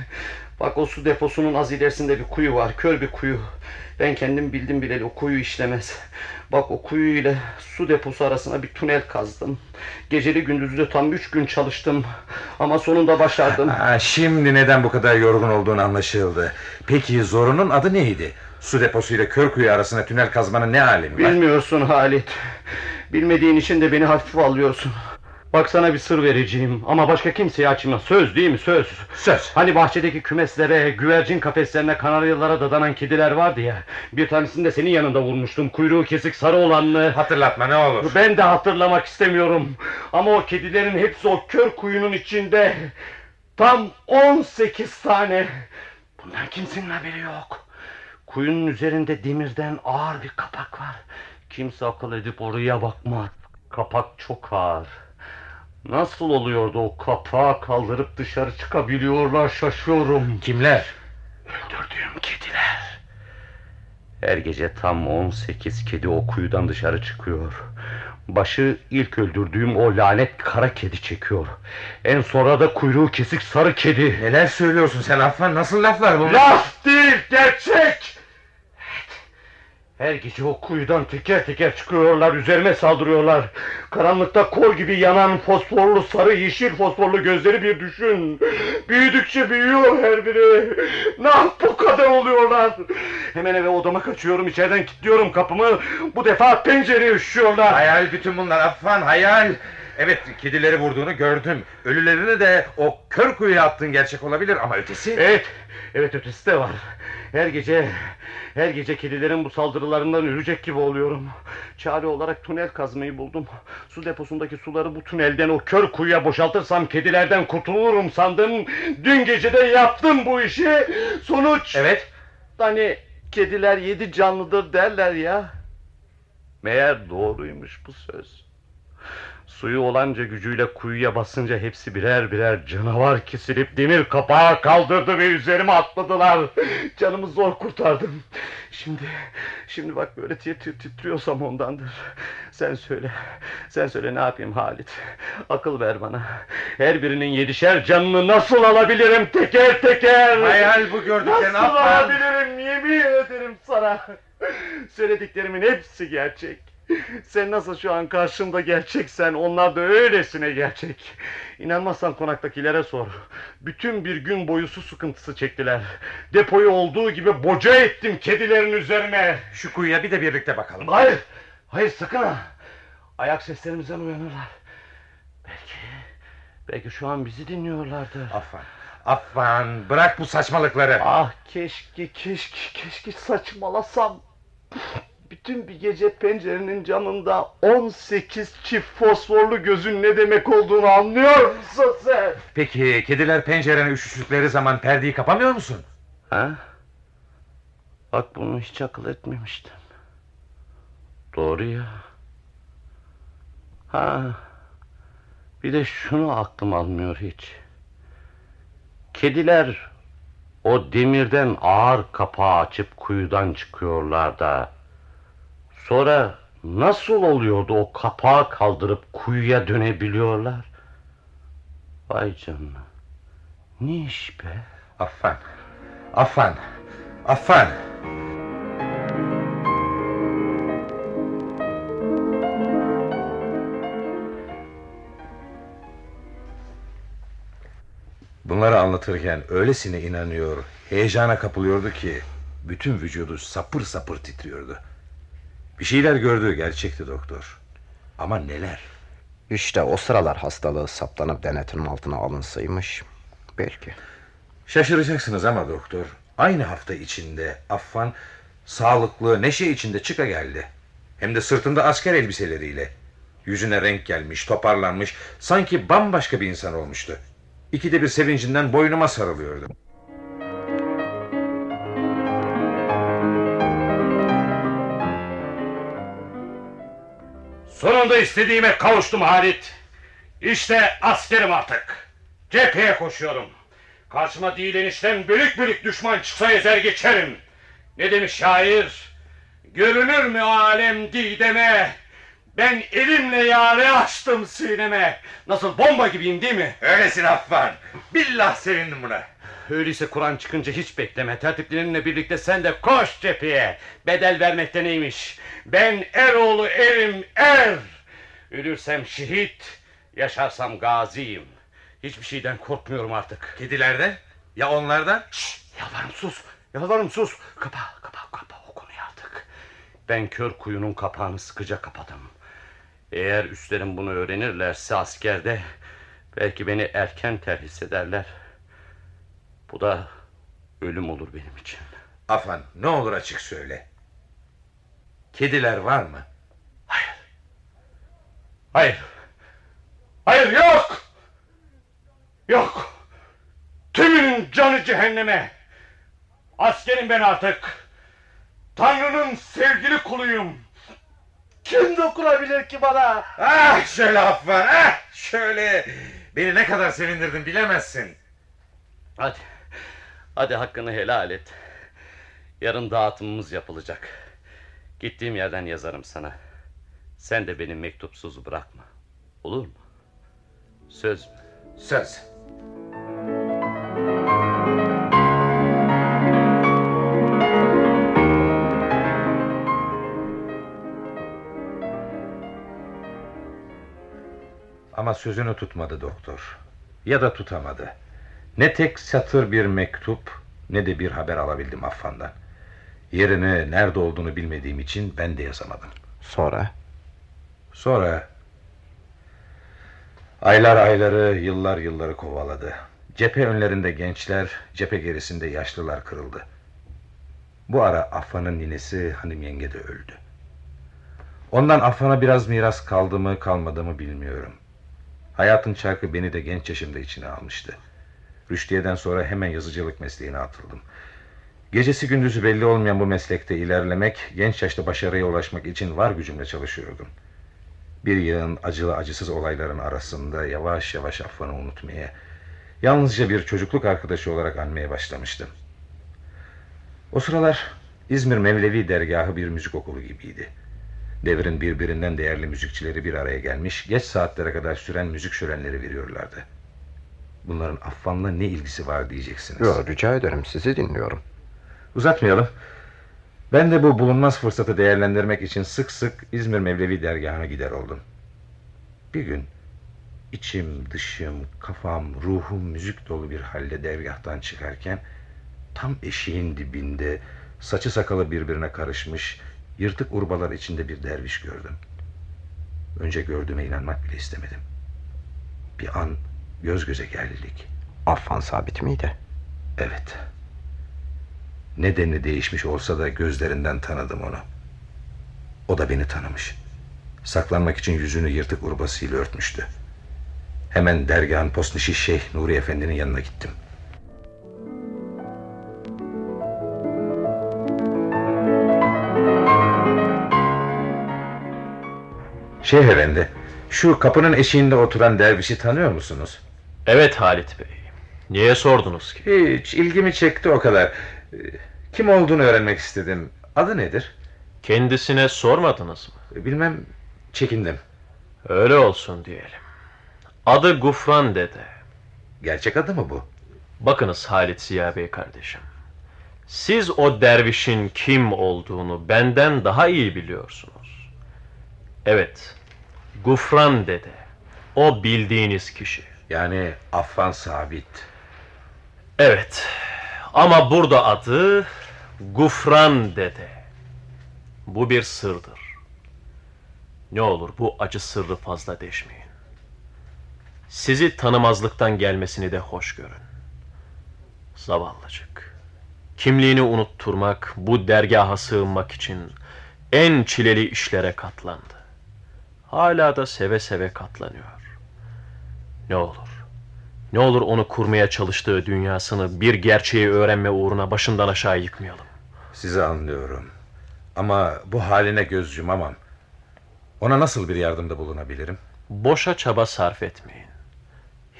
Bak o su deposunun az ilerisinde bir kuyu var. Kör bir kuyu. Ben kendim bildim bileli o kuyu işlemez. Bak o kuyu ile su deposu arasına bir tünel kazdım. Geceli gündüzlü tam üç gün çalıştım. Ama sonunda başardım. Ha, şimdi neden bu kadar yorgun olduğunu anlaşıldı. Peki zorunun adı neydi? Su deposu ile kör kuyu arasına tünel kazmanın ne alemi var? Bilmiyorsun Halit. Bilmediğin için de beni hafife alıyorsun. Bak sana bir sır vereceğim ama başka kimseye açma. Söz değil mi söz? Söz. Hani bahçedeki kümeslere, güvercin kafeslerine, kanaryalara dadanan kediler vardı ya. Bir tanesini de senin yanında vurmuştum. Kuyruğu kesik sarı olanlı. Hatırlatma ne olur. Ben de hatırlamak istemiyorum. Ama o kedilerin hepsi o kör kuyunun içinde. Tam 18 tane. Bundan kimsenin haberi yok. Kuyunun üzerinde demirden ağır bir kapak var. Kimse akıl edip oraya bakmaz. Kapak çok ağır. Nasıl oluyordu o kapağı kaldırıp dışarı çıkabiliyorlar şaşıyorum. Kimler? Öldürdüğüm kediler. Her gece tam 18 kedi o kuyudan dışarı çıkıyor. Başı ilk öldürdüğüm o lanet kara kedi çekiyor. En sonra da kuyruğu kesik sarı kedi. Neler söylüyorsun sen Affan? Nasıl laflar bunlar? Laf değil gerçek. Her gece o kuyudan teker teker çıkıyorlar, üzerime saldırıyorlar. Karanlıkta kor gibi yanan fosforlu sarı yeşil fosforlu gözleri bir düşün. Büyüdükçe büyüyor her biri. Nah bu kadar oluyorlar. Hemen eve odama kaçıyorum, içeriden kilitliyorum kapımı. Bu defa pencereye üşüyorlar. Hayal bütün bunlar Affan hayal. Evet kedileri vurduğunu gördüm. Ölülerini de o kör kuyuya attığın gerçek olabilir ama ötesi... Evet, evet ötesi de var. Her gece, her gece kedilerin bu saldırılarından ölecek gibi oluyorum. Çare olarak tünel kazmayı buldum. Su deposundaki suları bu tünelden o kör kuyuya boşaltırsam kedilerden kurtulurum sandım. Dün gece de yaptım bu işi. Sonuç... Evet. Hani kediler yedi canlıdır derler ya. Meğer doğruymuş bu söz. Suyu olanca gücüyle kuyuya basınca hepsi birer birer canavar kesilip demir kapağı kaldırdı ve üzerime atladılar. Canımı zor kurtardım. Şimdi, şimdi bak böyle tir titriyorsam ondandır. Sen söyle, sen söyle ne yapayım Halit? Akıl ver bana. Her birinin yedişer canını nasıl alabilirim teker teker? Hayal bu gördüklerini Nasıl alabilirim yemin ederim sana. Söylediklerimin hepsi gerçek. *laughs* Sen nasıl şu an karşımda gerçeksen onlar da öylesine gerçek. İnanmazsan konaktakilere sor. Bütün bir gün boyu su sıkıntısı çektiler. Depoyu olduğu gibi boca ettim kedilerin üzerine. Şu kuyuya bir de birlikte bakalım. Hayır, hayır sakın ha. Ayak seslerimizden uyanırlar. Belki, belki şu an bizi dinliyorlardır. Affan. Affan bırak bu saçmalıkları. Ah keşke keşke keşke saçmalasam. Bütün bir gece pencerenin camında 18 çift fosforlu gözün ne demek olduğunu anlıyor musun sen? Peki kediler pencerene üşüştükleri zaman perdeyi kapamıyor musun? Ha? Bak bunu hiç akıl etmemiştim. Doğru ya. Ha. Bir de şunu aklım almıyor hiç. Kediler o demirden ağır kapağı açıp kuyudan çıkıyorlar da sonra nasıl oluyordu o kapağı kaldırıp kuyuya dönebiliyorlar? Vay canına. Ne iş be? Affan. Affan. Affan. Bunları anlatırken öylesine inanıyor, heyecana kapılıyordu ki bütün vücudu sapır sapır titriyordu. Bir şeyler gördüğü gerçekti doktor. Ama neler? İşte o sıralar hastalığı saptanıp denetim altına alınsaymış. Belki. Şaşıracaksınız ama doktor, aynı hafta içinde Affan sağlıklı, neşe içinde çıka geldi. Hem de sırtında asker elbiseleriyle. Yüzüne renk gelmiş, toparlanmış, sanki bambaşka bir insan olmuştu. İkide bir sevincinden boynuma sarılıyordu. Sonunda istediğime kavuştum Halit. İşte askerim artık. Cepheye koşuyorum. Karşıma değil enişten bölük bölük düşman çıksa ezer geçerim. Ne demiş şair? Görünür mü alem dideme? Ben elimle yare açtım sineme. Nasıl bomba gibiyim değil mi? Öylesin Affan. Billah sevindim buna. Öyleyse Kur'an çıkınca hiç bekleme. Tertiplerinle birlikte sen de koş cepheye. Bedel vermekte neymiş? Ben Eroğlu erim er. Ölürsem şehit, yaşarsam gaziyim. Hiçbir şeyden korkmuyorum artık. Kedilerden? Ya onlardan? Şşt, yalvarırım sus. Yalvarırım sus. Kapa, kapa, kapa o konuyu artık. Ben kör kuyunun kapağını sıkıca kapadım. Eğer üstlerim bunu öğrenirlerse askerde... ...belki beni erken terhis ederler. Bu da ölüm olur benim için. Afan ne olur açık söyle. Kediler var mı? Hayır. Hayır. Hayır yok. Yok. Tümünün canı cehenneme. Askerim ben artık. Tanrı'nın sevgili kuluyum. Kim dokunabilir ki bana? Ah şöyle Affan ah şöyle. Beni ne kadar sevindirdin bilemezsin. Hadi. Hadi hakkını helal et. Yarın dağıtımımız yapılacak. Gittiğim yerden yazarım sana. Sen de beni mektupsuz bırakma. Olur mu? Söz mü? Söz. Ama sözünü tutmadı doktor. Ya da tutamadı. Ne tek satır bir mektup ne de bir haber alabildim Affan'dan. Yerini nerede olduğunu bilmediğim için ben de yazamadım. Sonra? Sonra aylar ayları, yıllar yılları kovaladı. Cephe önlerinde gençler, cephe gerisinde yaşlılar kırıldı. Bu ara Affan'ın ninesi hanım yenge de öldü. Ondan Affan'a biraz miras kaldı mı kalmadı mı bilmiyorum. Hayatın çarkı beni de genç yaşımda içine almıştı. Rüştiye'den sonra hemen yazıcılık mesleğine atıldım. Gecesi gündüzü belli olmayan bu meslekte ilerlemek, genç yaşta başarıya ulaşmak için var gücümle çalışıyordum. Bir yığın acılı acısız olayların arasında yavaş yavaş Affan'ı unutmaya, yalnızca bir çocukluk arkadaşı olarak anmaya başlamıştım. O sıralar İzmir Mevlevi dergahı bir müzik okulu gibiydi. Devrin birbirinden değerli müzikçileri bir araya gelmiş, geç saatlere kadar süren müzik şölenleri veriyorlardı. Bunların Affan'la ne ilgisi var diyeceksiniz. Yok rica ederim sizi dinliyorum. Uzatmayalım. Ben de bu bulunmaz fırsatı değerlendirmek için sık sık İzmir Mevlevi dergahına gider oldum. Bir gün içim, dışım, kafam, ruhum müzik dolu bir halde dergahtan çıkarken tam eşiğin dibinde saçı sakalı birbirine karışmış yırtık urbalar içinde bir derviş gördüm. Önce gördüğüme inanmak bile istemedim. Bir an göz göze geldik. Affan sabit miydi? Evet. Nedeni değişmiş olsa da gözlerinden tanıdım onu. O da beni tanımış. Saklanmak için yüzünü yırtık urbasıyla örtmüştü. Hemen dergahın postnişi Şeyh Nuri Efendi'nin yanına gittim. Şeyh Efendi, şu kapının eşiğinde oturan dervişi tanıyor musunuz? Evet Halit Bey. Niye sordunuz ki? Hiç ilgimi çekti o kadar. Ee, Kim olduğunu öğrenmek istedim. Adı nedir? Kendisine sormadınız mı? Bilmem, çekindim. Öyle olsun diyelim. Adı Gufran Dede. Gerçek adı mı bu? Bakınız Halit Ziya Bey kardeşim. Siz o dervişin kim olduğunu benden daha iyi biliyorsunuz. Evet, Gufran Dede. O bildiğiniz kişi. Yani Affan Sabit. Evet, ama burada adı Gufran Dede. Bu bir sırdır. Ne olur bu acı sırrı fazla deşmeyin. Sizi tanımazlıktan gelmesini de hoş görün. Zavallıcık. Kimliğini unutturmak, bu dergaha sığınmak için en çileli işlere katlandı. Hala da seve seve katlanıyor. Ne olur, ne olur onu kurmaya çalıştığı dünyasını bir gerçeği öğrenme uğruna başından aşağı yıkmayalım. Sizi anlıyorum. Ama bu haline göz yumamam. Ona nasıl bir yardımda bulunabilirim? Boşa çaba sarf etmeyin.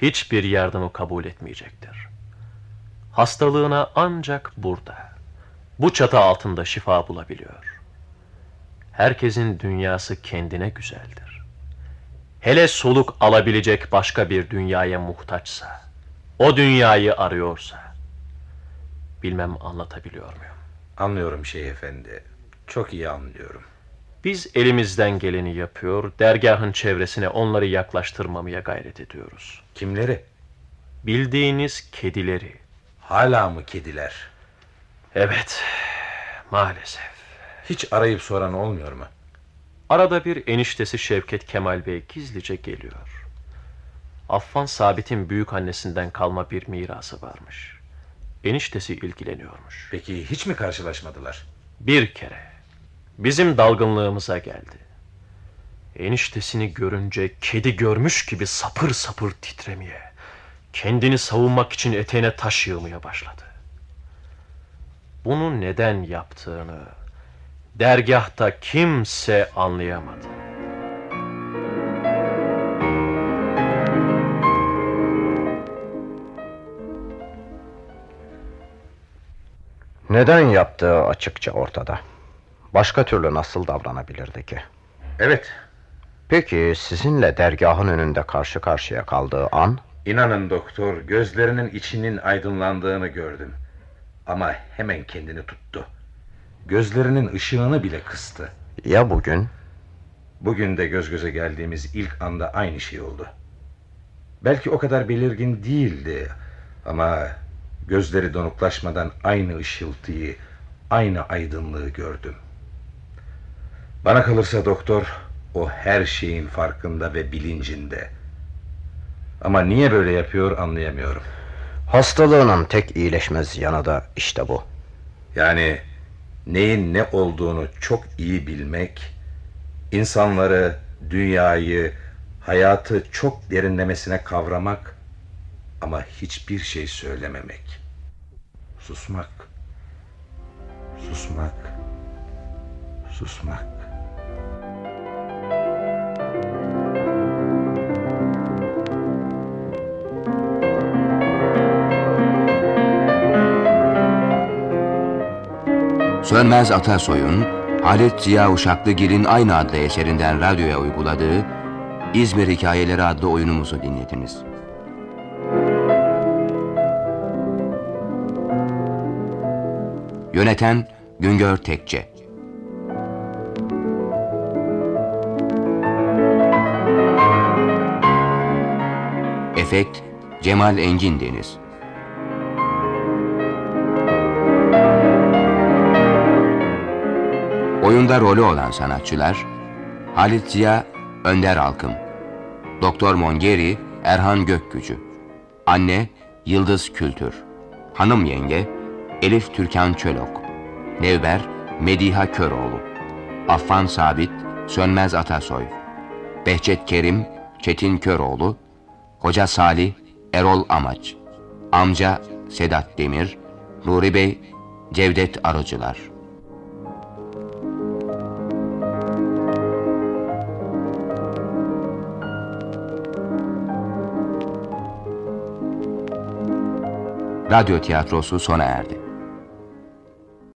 Hiçbir yardımı kabul etmeyecektir. Hastalığına ancak burada, bu çatı altında şifa bulabiliyor. Herkesin dünyası kendine güzeldir. Hele soluk alabilecek başka bir dünyaya muhtaçsa, o dünyayı arıyorsa, bilmem anlatabiliyor muyum? Anlıyorum şey efendi. Çok iyi anlıyorum. Biz elimizden geleni yapıyor, dergahın çevresine onları yaklaştırmamaya gayret ediyoruz. Kimleri? Bildiğiniz kedileri. Hala mı kediler? Evet, maalesef. Hiç arayıp soran olmuyor mu? Arada bir eniştesi Şevket Kemal Bey gizlice geliyor. Affan Sabit'in büyük annesinden kalma bir mirası varmış. Eniştesi ilgileniyormuş. Peki hiç mi karşılaşmadılar? Bir kere. Bizim dalgınlığımıza geldi. Eniştesini görünce kedi görmüş gibi sapır sapır titremeye, kendini savunmak için eteğine taş yığmaya başladı. Bunu neden yaptığını dergahta kimse anlayamadı. Neden yaptığı açıkça ortada. Başka türlü nasıl davranabilirdi ki? Evet. Peki sizinle dergahın önünde karşı karşıya kaldığı an? İnanın doktor gözlerinin içinin aydınlandığını gördüm. Ama hemen kendini tuttu. Gözlerinin ışığını bile kıstı. Ya bugün? Bugün de göz göze geldiğimiz ilk anda aynı şey oldu. Belki o kadar belirgin değildi ama gözleri donuklaşmadan aynı ışıltıyı, aynı aydınlığı gördüm. Bana kalırsa doktor o her şeyin farkında ve bilincinde. Ama niye böyle yapıyor anlayamıyorum. Hastalığının tek iyileşmez yanı da işte bu. Yani neyin ne olduğunu çok iyi bilmek, insanları, dünyayı, hayatı çok derinlemesine kavramak ama hiçbir şey söylememek. Susmak. Susmak. Susmak. Sönmez Atasoy'un Halit Ziya Uşaklıgil'in aynı adlı eserinden radyoya uyguladığı İzmir Hikayeleri adlı oyunumuzu dinlediniz. Yöneten Güngör Tekçe Efekt Cemal Engin Deniz Oyunda rolü olan sanatçılar Halit Ziya Önder Alkım Doktor Mongeri Erhan Gökgücü Anne Yıldız Kültür Hanım Yenge Elif Türkan Çölok Nevber Mediha Köroğlu Affan Sabit Sönmez Atasoy Behçet Kerim Çetin Köroğlu Hoca Salih Erol Amaç Amca Sedat Demir Nuri Bey Cevdet Arıcılar Radyo tiyatrosu sona erdi.